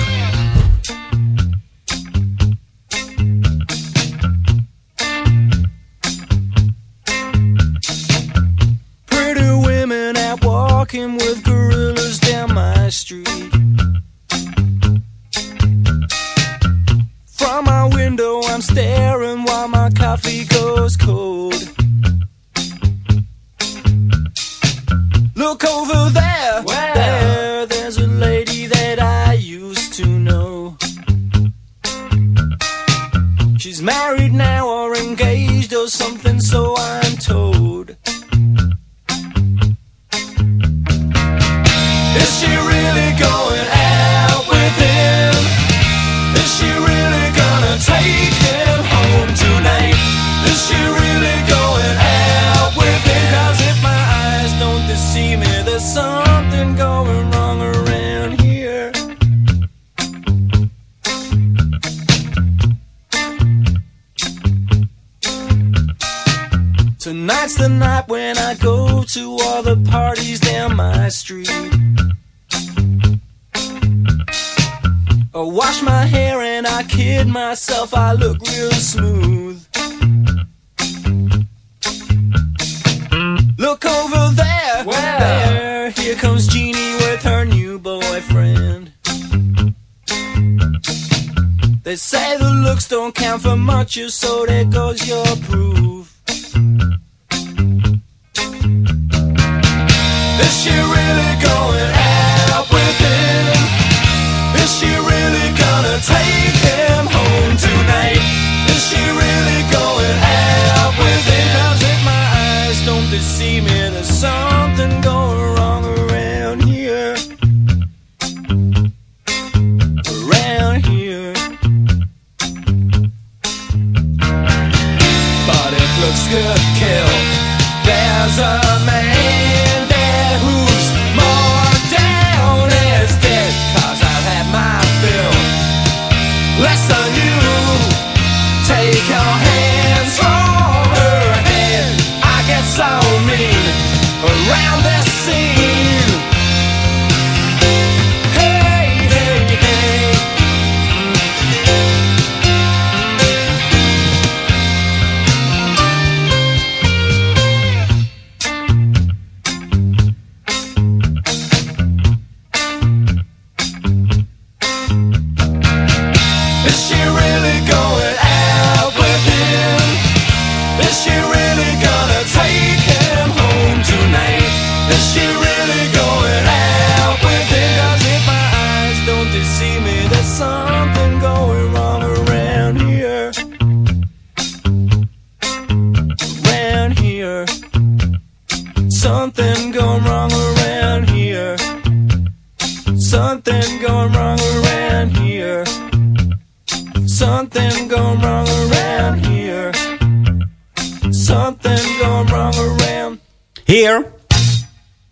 Speaker 18: They say the looks don't count for much, so there goes your proof.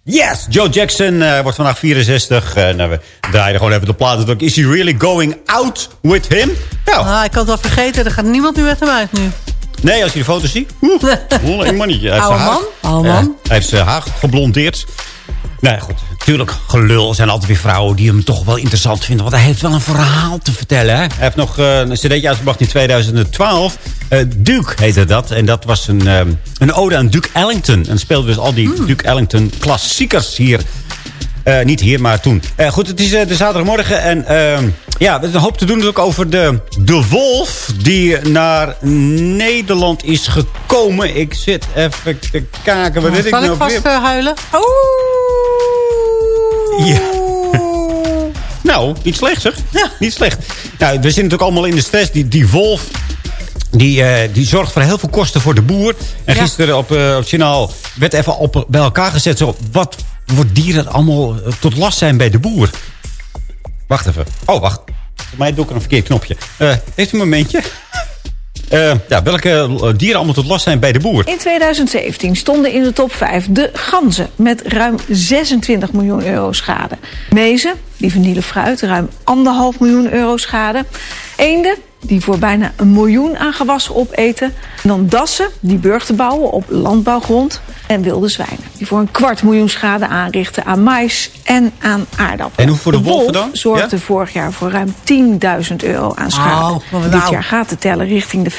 Speaker 8: Yes! Joe Jackson eh, wordt vandaag 64. Eh, nou, we draaien gewoon even de platen. Is he really going out with him? Nou,
Speaker 9: Ah, ik had het al vergeten. Er gaat niemand nu met hem uit nu.
Speaker 8: nee, als je de foto's ziet. Oeh, een mannetje.
Speaker 9: Oude man.
Speaker 8: hij heeft zijn haar geblondeerd. Nee, goed. Natuurlijk, gelul. Er zijn altijd weer vrouwen die hem toch wel interessant vinden. Want hij heeft wel een verhaal te vertellen. Hè? Hij heeft nog eh, een cd'tje uitgebracht in 2012. Eh, Duke heette dat. En dat was een, eh, een ode aan Duke Ellington. En speelde dus al die
Speaker 9: Hmm.
Speaker 8: Duke Ellington klassiekers hier. Eh, niet hier, maar toen. Eh, goed, het is eh, de zaterdagmorgen. En ehm, ja, we een hoop te doen ook over de, de wolf die naar Nederland is gekomen. Ik zit even te kijken. Wat weet ik
Speaker 9: Zal ik
Speaker 8: nou
Speaker 9: vast
Speaker 8: weer?
Speaker 9: huilen?
Speaker 8: Ja. Nou, niet slecht zeg. Niet slecht. Nou, we zitten natuurlijk allemaal in de stress. Die, die wolf, die, die zorgt voor heel veel kosten voor de boer. En
Speaker 9: Ja.
Speaker 8: gisteren op, eh, op het journaal werd even op, bij elkaar gezet. Zo, wat voor dieren allemaal eh, tot last zijn bij de boer. Wacht even. Oh, wacht. Voor mij doe ik een verkeerd knopje. Eh, heeft u een momentje? Eh, ja, welke dieren allemaal tot last zijn bij de boer?
Speaker 19: In 2017 stonden in de top 5 de ganzen met ruim 26 miljoen euro schade. Mezen, die vernielen fruit, ruim 1,5 miljoen euro schade. Eenden, die voor bijna een miljoen aan gewassen opeten. En dan dassen, die burchten bouwen op landbouwgrond. En wilde zwijnen, die voor een kwart miljoen schade aanrichten aan mais en aan aardappelen.
Speaker 8: En hoe voor de wolven
Speaker 19: wolf
Speaker 8: dan?
Speaker 19: zorgde
Speaker 8: Ja?
Speaker 19: vorig jaar voor ruim 10.000 euro aan schade.
Speaker 9: Oh,
Speaker 19: Dit jaar gaat de teller richting de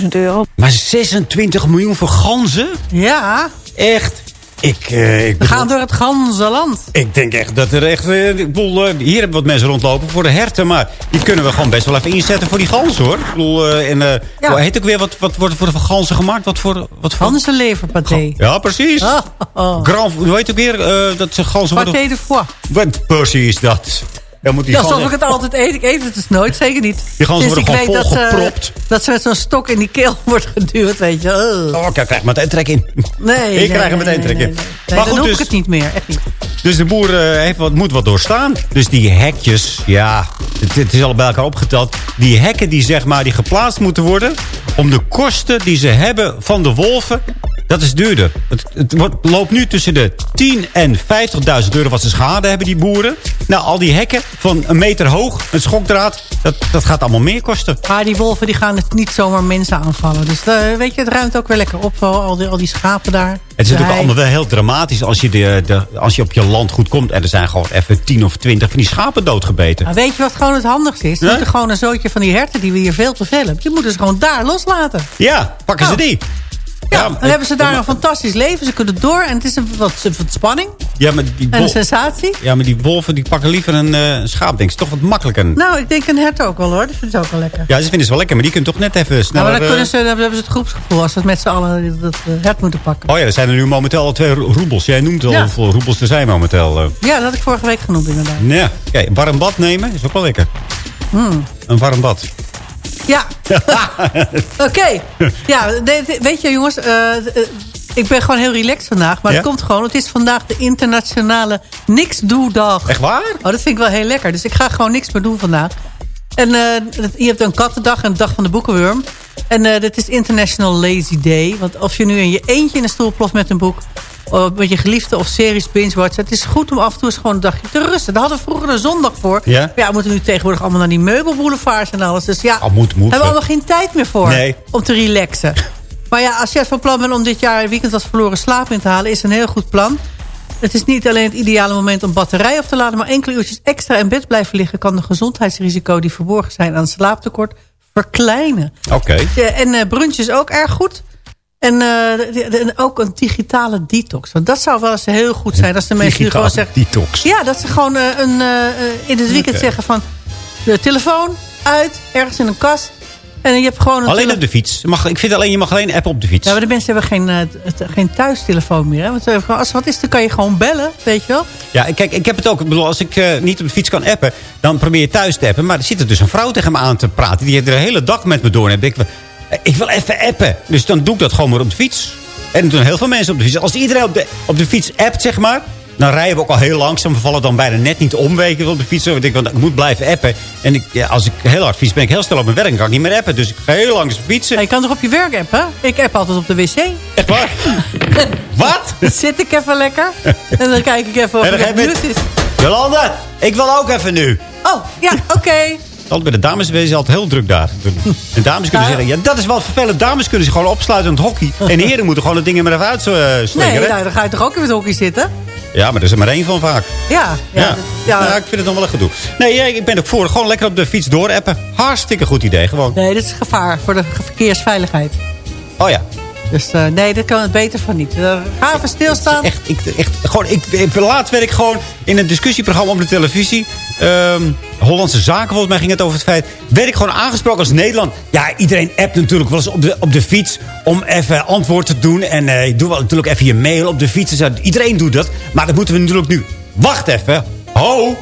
Speaker 19: 50.000 euro.
Speaker 8: Maar 26 miljoen voor ganzen?
Speaker 9: Ja.
Speaker 8: Echt? Ik, eh, ik,
Speaker 9: We gaan door het ganse land.
Speaker 8: ik denk echt dat er echt... eh, ik bedoel, eh, hier hebben wat mensen rondlopen voor de herten. Maar die kunnen we gewoon best wel even inzetten voor die ganzen, hoor. Ik bedoel, en,
Speaker 9: Ja.
Speaker 8: heet ook weer, wat, wat wordt er voor de ganzen gemaakt? Wat voor... Wat voor...
Speaker 9: Ganzenleverpaté.
Speaker 8: Ja, precies.
Speaker 9: Oh, oh.
Speaker 8: Grand, hoe heet ook weer dat ze ganzen worden...
Speaker 9: Paté de foie.
Speaker 8: Wat precies dat. Dan moet die
Speaker 9: Ja, alsof ik het altijd eet. Ik eet het dus nooit, zeker niet.
Speaker 8: Die ganzen
Speaker 9: Sinds
Speaker 8: worden gewoon
Speaker 9: dat, eh,
Speaker 8: volgepropt.
Speaker 9: dat ze met zo'n stok in die keel wordt geduwd, weet je. Oh.
Speaker 8: Oh, ik krijg meteen trek in.
Speaker 9: Nee,
Speaker 8: ik
Speaker 9: nee,
Speaker 8: krijg er
Speaker 9: nee,
Speaker 8: meteen trek in. maar
Speaker 9: dan
Speaker 8: goed,
Speaker 9: hoef
Speaker 8: dus,
Speaker 9: ik het niet meer. Echt niet.
Speaker 8: dus de boer eh, heeft wat, moet wat doorstaan. Dus die hekjes, ja, het, het is al bij elkaar opgeteld. Die hekken die, zeg maar, die geplaatst moeten worden... om de kosten die ze hebben van de wolven... Dat is duurder. Het, het wordt, loopt nu tussen de 10 en 50.000 euro wat ze schade hebben, die boeren. Nou, al die hekken van een meter hoog, een schokdraad, dat, dat gaat allemaal meer kosten.
Speaker 9: Maar die wolven die gaan het niet zomaar mensen aanvallen. Dus eh, weet je, het ruimt ook weer lekker op. Al al die, al die schapen daar.
Speaker 8: Het is natuurlijk allemaal wel heel dramatisch als je, de, de, als je op je land goed komt. En er zijn gewoon even 10 of 20 van die schapen doodgebeten.
Speaker 9: Maar weet je wat gewoon het handigste is? We
Speaker 8: Ja?
Speaker 9: moeten gewoon een zootje van die herten die we hier veel te veel hebben. Die moeten ze gewoon daar loslaten.
Speaker 8: Ja, pakken ze die.
Speaker 9: Ja, dan hebben ze daar een fantastisch leven. Ze kunnen door en het is een wat, wat spanning
Speaker 8: Ja, maar die,
Speaker 9: en een sensatie.
Speaker 8: ja, maar die wolven die pakken liever een eh, schaap, denk ik. Is toch wat makkelijker.
Speaker 9: Nou, ik denk een hert ook wel hoor. Dat vind ik ook wel lekker.
Speaker 8: Ja, ze vinden ze wel lekker, maar die kunnen toch net even sneller...
Speaker 9: maar dan,
Speaker 8: eh,
Speaker 9: kunnen ze, dan hebben ze het groepsgevoel als ze met z'n allen dat eh, hert moeten pakken.
Speaker 8: Oh ja, er zijn er nu momenteel al twee ro- roebels. Jij noemt al
Speaker 9: Ja.
Speaker 8: hoeveel roebels er zijn momenteel.
Speaker 9: Ja, dat had ik vorige week genoemd inderdaad.
Speaker 8: Ja, kijk, een warm bad nemen is ook wel lekker.
Speaker 9: Hmm.
Speaker 8: Een warm bad.
Speaker 9: Ja. Oké. Ja, weet je jongens, eh, eh, ik ben gewoon heel relaxed vandaag. Maar
Speaker 8: Ja?
Speaker 9: het komt gewoon, het is vandaag de internationale niks doe dag.
Speaker 8: Echt waar?
Speaker 9: Oh, dat vind ik wel heel lekker. Dus ik ga gewoon niks meer doen vandaag. En eh, je hebt een kattendag en de dag van de boekenworm. En eh dit is International Lazy Day. Want of je nu in je eentje in de stoel ploft met een boek... met je geliefde of series binge-watchen... het is goed om af en toe eens gewoon een dagje te rusten. Daar hadden we vroeger een zondag voor.
Speaker 8: Ja?
Speaker 9: Maar ja, we moeten nu tegenwoordig allemaal naar die meubelboulevards en alles. Dus ja,
Speaker 8: Ah, moet, moet.
Speaker 9: hebben we allemaal geen tijd meer voor
Speaker 8: Nee.
Speaker 9: om te relaxen. Maar ja, als je van plan bent om dit jaar een weekend als verloren slaap in te halen... is een heel goed plan. Het is niet alleen het ideale moment om batterij op te laden... maar enkele uurtjes extra in bed blijven liggen... kan de gezondheidsrisico die verborgen zijn aan slaaptekort verkleinen.
Speaker 8: Oké.
Speaker 9: Ja, en eh brunch is ook erg goed. En, eh, en ook een digitale detox. Want dat zou wel eens heel goed zijn als de mensen nu gewoon zeggen...
Speaker 8: detox.
Speaker 9: Ja, dat ze gewoon eh, een, eh, in het weekend zeggen van... de telefoon uit, ergens in een kast. En je hebt gewoon een
Speaker 8: Alleen op de fiets. Mag, ik vind alleen, je mag alleen appen op de fiets.
Speaker 9: ja, maar de mensen hebben geen, geen thuistelefoon meer. Hè? Want als er wat is, dan kan je gewoon bellen, weet je wel.
Speaker 8: Ja, kijk, ik heb het ook. Ik bedoel, als ik niet op de fiets kan appen, dan probeer je thuis te appen. Maar er zit er dus een vrouw tegen me aan te praten. Die de hele dag met me door. En ik, ik wil even appen. Dus dan doe ik dat gewoon maar op de fiets. En dat doen heel veel mensen op de fiets. Als iedereen op de, op de fiets appt, zeg maar... dan rijden we ook al heel langzaam. We vallen dan bijna net niet om, weet je wel, op de fiets. Ik want ik moet blijven appen. En ik, ja, als ik heel hard fiets, ben ik heel snel op mijn werk. Dan kan ik niet meer appen. Dus ik ga heel langzaam fietsen.
Speaker 9: je kan toch op je werk appen? Ik app altijd op de wc.
Speaker 8: Echt waar? Wat?
Speaker 9: Dan zit ik even lekker. En dan kijk ik even of
Speaker 8: En je
Speaker 9: nieuws is.
Speaker 8: Jolanda, ik wil ook even nu.
Speaker 9: Oh, ja, oké.
Speaker 8: Altijd bij de dames wezen altijd heel druk daar. De dames kunnen
Speaker 9: Ja.
Speaker 8: zeggen, ja, dat is wel vervelend. Dames kunnen zich gewoon opsluiten aan het hockey. En heren moeten gewoon de dingen maar even uitslingeren.
Speaker 9: Nee, nou, dan ga je toch ook in het hockey zitten?
Speaker 8: Ja, maar er is er maar één van vaak.
Speaker 9: Ja. Ja.
Speaker 8: Ja,
Speaker 9: dat- ja.
Speaker 8: Nou, ik vind het nog wel een gedoe. Nee, ik ben ook voor. Gewoon lekker op de fiets doorappen. Hartstikke goed idee, gewoon.
Speaker 9: Nee, dit is gevaar voor de verkeersveiligheid.
Speaker 8: Oh ja.
Speaker 9: Dus eh, nee, dat kan het beter van niet. Uh, ga even stilstaan.
Speaker 8: Echt, ik, echt, gewoon, ik, ik, laatst werd ik gewoon in een discussieprogramma op de televisie. ehm, Hollandse Zaken, volgens mij ging het over het feit. Werd ik gewoon aangesproken als Nederland. Ja, iedereen appt natuurlijk wel eens op de, op de fiets. Om even antwoord te doen. En eh doe wel natuurlijk even je mail op de fiets. zo. Iedereen doet dat. Maar dat moeten we natuurlijk nu. Wacht even. Ho.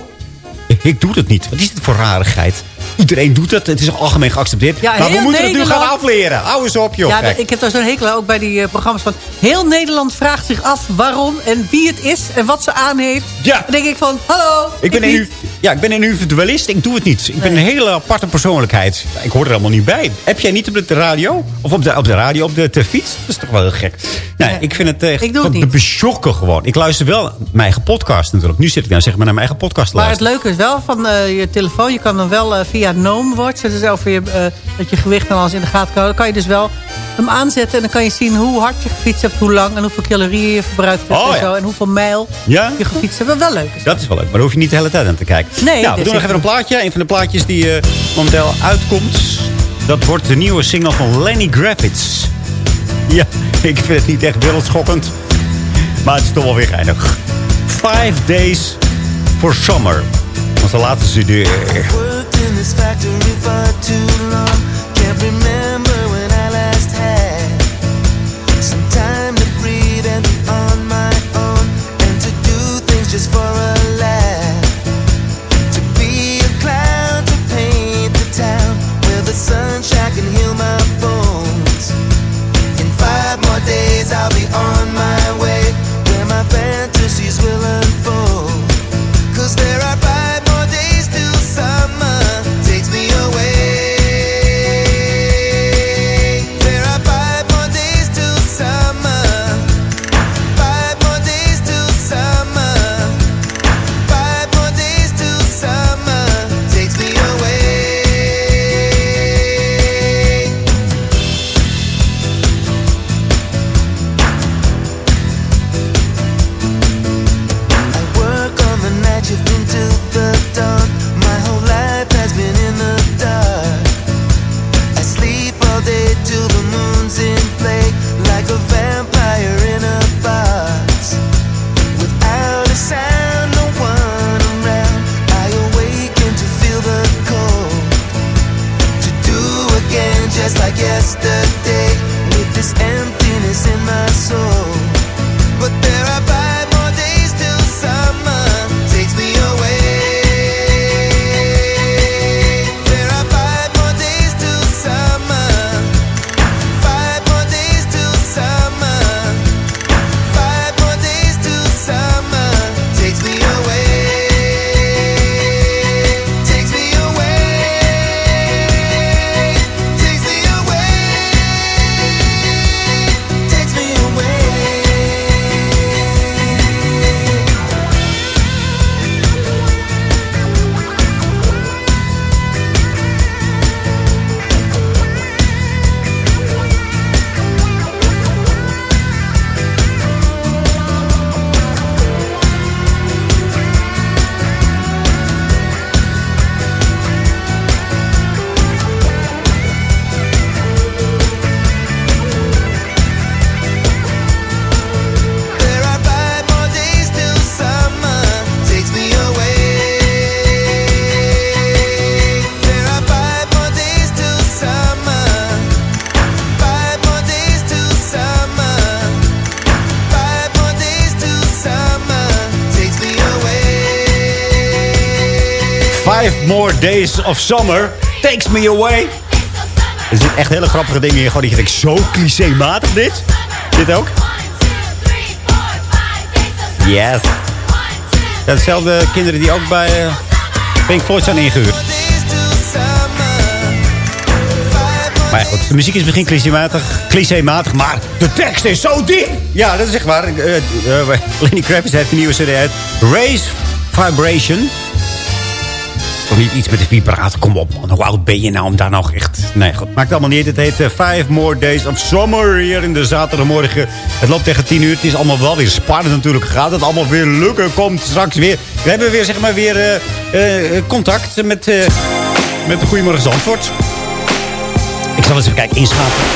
Speaker 20: ik doe het niet. Wat is dit voor rarigheid? Iedereen doet het. Het is al algemeen geaccepteerd.
Speaker 9: Ja,
Speaker 20: maar we moeten het nu gaan afleren. Hou eens op, joh.
Speaker 9: Ja,
Speaker 20: Kijk.
Speaker 9: ik heb daar zo'n hekel ook bij die eh, programma's van... Heel Nederland vraagt zich af waarom en wie het is en wat ze aan heeft.
Speaker 20: Ja.
Speaker 9: Dan denk ik van, hallo,
Speaker 20: Ik ben, een, ja, ik ben een individualist. Ik doe het niet. Ik ben een hele aparte persoonlijkheid. Ik hoor er helemaal niet bij. Heb jij niet op de radio? Of op de, op de radio, op de, de fiets? Dat is toch wel heel gek. Nee, ik vind het echt
Speaker 9: Ik doe het
Speaker 20: te
Speaker 9: niet.
Speaker 20: beschokken gewoon. Ik luister wel mijn eigen podcast natuurlijk. Nu zit ik nou zeg maar naar mijn eigen podcast te
Speaker 9: Maar het
Speaker 20: luisteren.
Speaker 9: leuke is wel van eh, je telefoon. Je kan dan wel eh, via Noom Watch, dus over je, eh, dat je gewicht en alles in de gaten kan kan je dus wel hem aanzetten. En dan kan je zien hoe hard je gefietst hebt, hoe lang en hoeveel calorieën je verbruikt hebt
Speaker 20: Oh,
Speaker 9: en
Speaker 20: ja.
Speaker 9: zo. En hoeveel mijl
Speaker 20: Ja?
Speaker 9: je gefietst hebt. Wat wel leuk is.
Speaker 20: Dat is wel leuk, maar daar hoef je niet de hele tijd aan te kijken.
Speaker 9: Nee,
Speaker 20: nou, we
Speaker 9: dat
Speaker 20: doen nog even een plaatje. Een van de plaatjes die eh, momenteel uitkomt. Dat wordt de nieuwe single van Lenny Kravitz. Ja, ik vind het niet echt wereldschokkend. Maar het is toch wel weer geinig. Five Days for Summer. Onze laatste CD.
Speaker 8: Five more days
Speaker 20: of summer takes me away. Er zitten echt hele grappige dingen in. Gewoon dat je denkt, zo clichématig dit. Dit ook? Yes. Ja, hetzelfde kinderen die ook bij eh, Pink Floyd zijn ingehuurd. Maar ja, goed, de muziek is misschien clichématig, clichématig, maar de tekst is zo diep. Ja, dat is echt waar. Eh, eh, Lenny Kravitz heeft een nieuwe cd uit. Race Vibration. Toch niet iets met de vibraat. Kom op man, hoe oud ben je nou om daar nog echt... Nee, goed, maakt allemaal niet. Het heet eh, Five More Days of Summer hier in de zaterdagmorgen. Het loopt tegen 10 uur. Het is allemaal wel weer spannend natuurlijk. Gaat het allemaal weer lukken? Komt straks weer... We hebben weer, zeg maar, weer eh, eh, contact met, met de Goeiemorgen Zandvoort. Ik zal eens even kijken, inschakelen.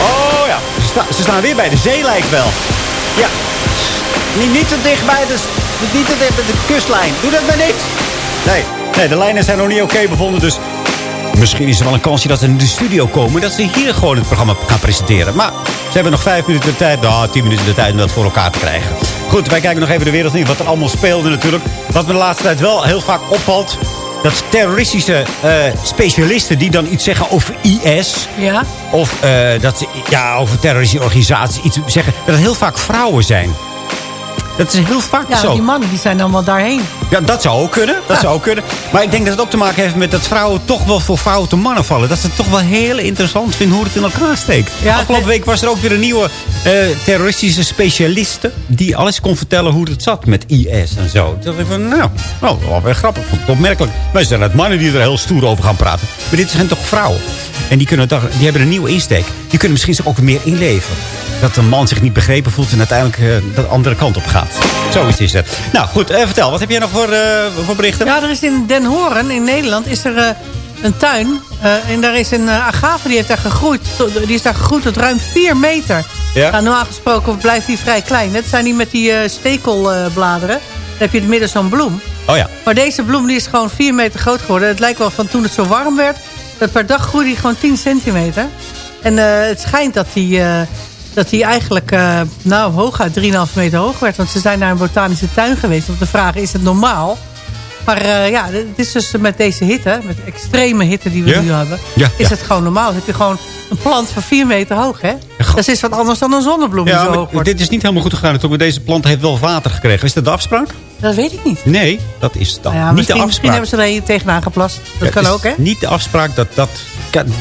Speaker 20: Oh ja, ze staan weer bij de zee lijkt wel. Ja, niet, niet te dicht bij de, niet te dicht bij de kustlijn. Doe dat maar niet. Nee, nee de lijnen zijn nog niet oké bevonden, dus
Speaker 8: Misschien is er wel een kansje dat ze in de studio komen... dat ze hier gewoon het programma gaan presenteren. Maar ze hebben nog vijf minuten de tijd, nou, tien minuten de tijd om dat voor elkaar te krijgen. Goed, wij kijken nog even de wereld in, wat er allemaal speelde natuurlijk. Wat me de laatste tijd wel heel vaak opvalt... dat terroristische eh, specialisten die dan iets zeggen over IS...
Speaker 9: Ja?
Speaker 8: of eh, dat ze ja, over terroristische organisaties iets zeggen... dat het heel vaak vrouwen zijn. Dat is heel vaak
Speaker 9: Ja,
Speaker 8: zo.
Speaker 9: die mannen die zijn allemaal daarheen.
Speaker 8: Ja, dat zou ook kunnen. Dat zou ook kunnen. Maar ik denk dat het ook te maken heeft met dat vrouwen toch wel voor foute mannen vallen. Dat ze het toch wel heel interessant vinden hoe het in elkaar steekt.
Speaker 9: Ja,
Speaker 8: Afgelopen week was er ook weer een nieuwe eh, terroristische specialiste... die alles kon vertellen hoe het zat met IS en zo. Toen dacht ik van, nou, nou wel weer grappig. Vond het opmerkelijk. Wij zijn het mannen die er heel stoer over gaan praten. Maar dit zijn toch vrouwen. En die, kunnen, die hebben een nieuwe insteek. Die kunnen misschien zich ook meer inleven. Dat een man zich niet begrepen voelt en uiteindelijk eh, de andere kant op gaat. Zoiets is het. Nou goed, eh, vertel. Wat heb jij nog voor, eh, voor berichten?
Speaker 9: Ja, er is in Den Horen in Nederland is er een tuin. en daar is een agave die, heeft daar gegroeid, tot- die is daar gegroeid tot ruim 4 meter.
Speaker 8: Ja?
Speaker 9: Nou, normaal gesproken blijft die vrij klein. Het zijn die met die stekelbladeren. Dan heb je in het midden zo'n bloem.
Speaker 8: Oh ja.
Speaker 9: Maar deze bloem die is gewoon 4 meter groot geworden. Het lijkt wel van toen het zo warm werd. Dat per dag groeide die gewoon 10 centimeter. En eh, het schijnt dat die, eh, dat die eigenlijk eh, nou, hooguit 3,5 meter hoog werd. Want ze zijn naar een botanische tuin geweest om te vragen, is het normaal? Maar eh, ja, het is dus met deze hitte, met de extreme hitte die we
Speaker 8: Ja?
Speaker 9: nu hebben...
Speaker 8: Ja,
Speaker 9: is
Speaker 8: ja.
Speaker 9: het gewoon normaal. Dan heb je gewoon een plant van 4 meter hoog, hè? Dat is wat anders dan een zonnebloem die zo hoog wordt.
Speaker 8: dit is niet helemaal goed gegaan. want Deze plant heeft wel water gekregen. Is dat de afspraak?
Speaker 9: Dat weet ik niet.
Speaker 8: Nee, dat is dan
Speaker 9: Nou ja,
Speaker 8: niet
Speaker 9: misschien,
Speaker 8: de
Speaker 9: misschien
Speaker 8: afspraak.
Speaker 9: hebben ze er tegenaan geplast. Dat
Speaker 8: Ja,
Speaker 9: kan ook, hè?
Speaker 8: Niet de afspraak dat dat...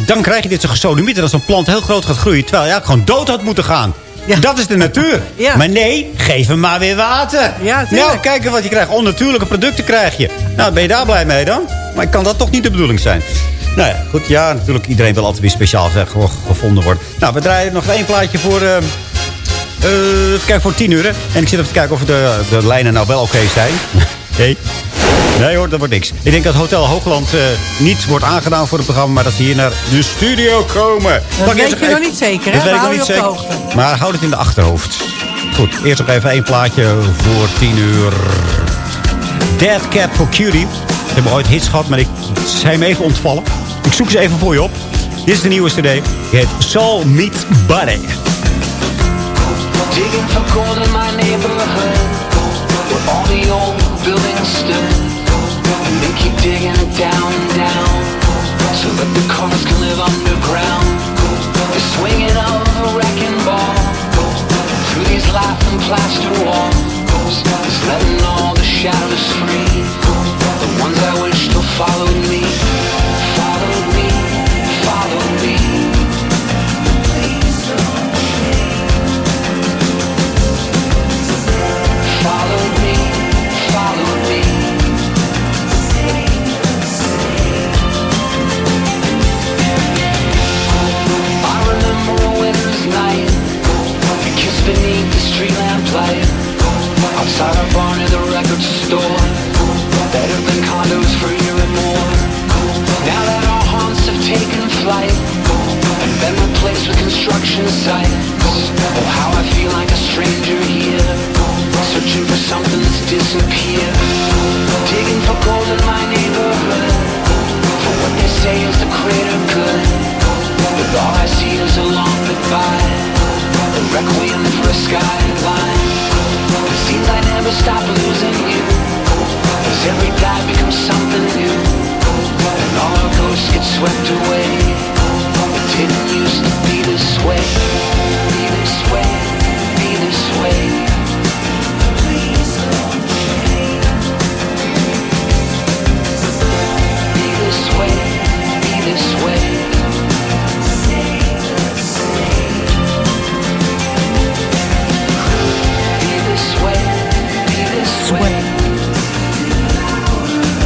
Speaker 8: Dan krijg je dit zo gesodemieter als een plant heel groot gaat groeien. Terwijl hij gewoon dood had moeten gaan. Dat is de natuur.
Speaker 9: Ja.
Speaker 8: Maar nee, geef hem maar weer water.
Speaker 9: Ja, tuurlijk.
Speaker 8: nou, kijk eens wat je krijgt. Onnatuurlijke producten krijg je. Nou, ben je daar blij mee dan? Maar kan dat toch niet de bedoeling zijn? Nou ja, goed. Ja, natuurlijk. Iedereen wil altijd weer speciaal zeg, ge- gevonden worden. Nou, we draaien nog één plaatje voor... eh, eh, even kijken, voor 10 uur. hè. En ik zit even te kijken of de, de lijnen nou wel oké zijn. Nee. Nee hoor, dat wordt niks. Ik denk dat Hotel Hoogland eh, niet wordt aangedaan voor het programma... maar dat ze hier naar de studio komen.
Speaker 9: Dat weet je
Speaker 8: nog
Speaker 9: niet zeker, hè?
Speaker 8: Dat weet ik niet zeker. Maar houd het in de achterhoofd. Goed, eerst nog even één plaatje voor 10 uur. Death Cab for Cutie. Ze hebben ooit hits gehad, maar ik zijn me even ontvallen. Ik zoek ze even voor je op. Dit is de nieuwe cd. Die heet Soul Meets Body.
Speaker 17: Digging for gold in my neighborhood. Where all the old buildings stood. And they keep digging down down. So that the cars can live underground. The swinging of a wrecking ball. Through these laughing plaster walls. Is letting all the shadows free. The ones I wish still followed me construction sites, oh how I feel like a stranger here, searching for something that's disappeared. Digging for gold in my neighborhood, for what they say is the greater good. But all I see is a long goodbye, a requiem for a skyline. It seems I never stop losing you, as every dive becomes something new. And all our ghosts get swept away. It didn't used to be this way, be this way, be this way.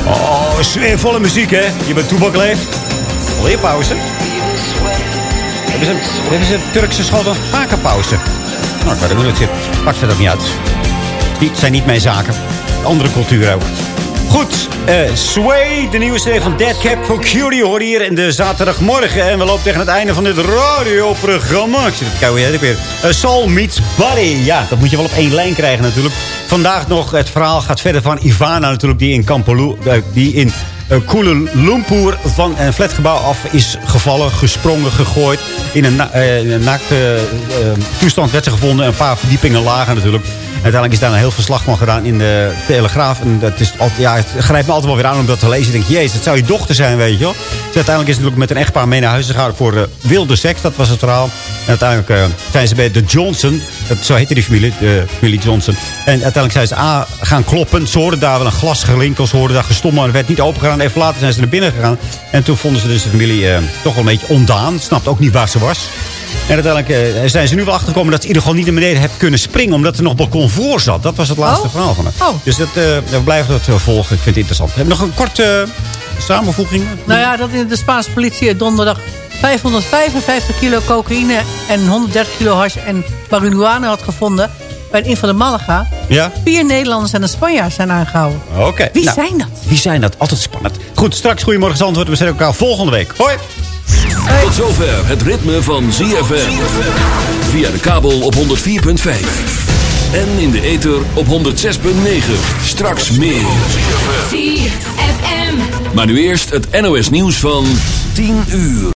Speaker 8: Oh, sfeervolle muziek, hè? Je bent Toebak leef. Pauze. Hebben ze, hebben ze Turkse school dan vaker pauze? Nou, ik weet niet hoe het zit. Maakt verder niet uit. Het niet- zijn niet mijn zaken. Andere cultuur ook. Goed, eh, Sway, de nieuwe CD van Dead Cap for Curie, hoor hier in de zaterdagmorgen. En we lopen tegen het einde van dit radioprogramma. Ik zit te kijken jij het weer. Eh, Soul meets Body. Ja, dat moet je wel op één lijn krijgen natuurlijk. Vandaag nog, het verhaal gaat verder van Ivana natuurlijk, die in Kampaloe, eh, die in uh, Kuala Lumpur van een flatgebouw af is gevallen, gesprongen, gegooid. In een, na, eh, een naakte eh, toestand werd ze gevonden. Een paar verdiepingen lager natuurlijk. Uiteindelijk is daar een heel verslag van gedaan in de Telegraaf. En dat is ja, het grijpt me altijd wel weer aan om dat te lezen. Denk, jezus, het zou je dochter zijn, weet je wel. Dus uiteindelijk is het natuurlijk met een echtpaar mee naar huis gegaan voor wilde seks. Dat was het verhaal. En uiteindelijk uh, zijn ze bij de Johnson. Dat, zo heette die familie, de familie Johnson. En uiteindelijk zijn ze A, gaan kloppen. Ze hoorden daar wel een glas gelinkeld. Ze hoorden daar gestommen. Maar het werd niet opengegaan. Even later zijn ze naar binnen gegaan. En toen vonden ze dus de familie uh, toch wel een beetje ondaan. Snapte ook niet waar ze was. En uiteindelijk uh, zijn ze nu wel achtergekomen dat ze in ieder geval niet naar beneden heeft kunnen springen. Omdat er nog balkon voor zat. Dat was het laatste
Speaker 9: Oh.
Speaker 8: verhaal van haar.
Speaker 9: Oh.
Speaker 8: Dus dat, we blijven dat volgen. Ik vind het interessant. We hebben nog een korte samenvoeging.
Speaker 9: Nou ja, dat de Spaanse politie donderdag 555 kilo cocaïne en 130 kilo hash en marihuana had gevonden bij een van de Malaga.
Speaker 8: Ja?
Speaker 9: Vier Nederlanders en een Spanjaard zijn aangehouden.
Speaker 8: Oké.
Speaker 9: Wie
Speaker 8: Nou,
Speaker 9: zijn dat?
Speaker 8: Wie zijn dat? Altijd spannend. Goed, straks Goedemorgen Zandvoort. We zien elkaar volgende week. Hoi.
Speaker 2: Tot zover het ritme van ZFM. Via de kabel op 104.5. En in de ether op 106.9. Straks meer.
Speaker 7: ZFM.
Speaker 2: Maar nu eerst het NOS nieuws van 10 uur.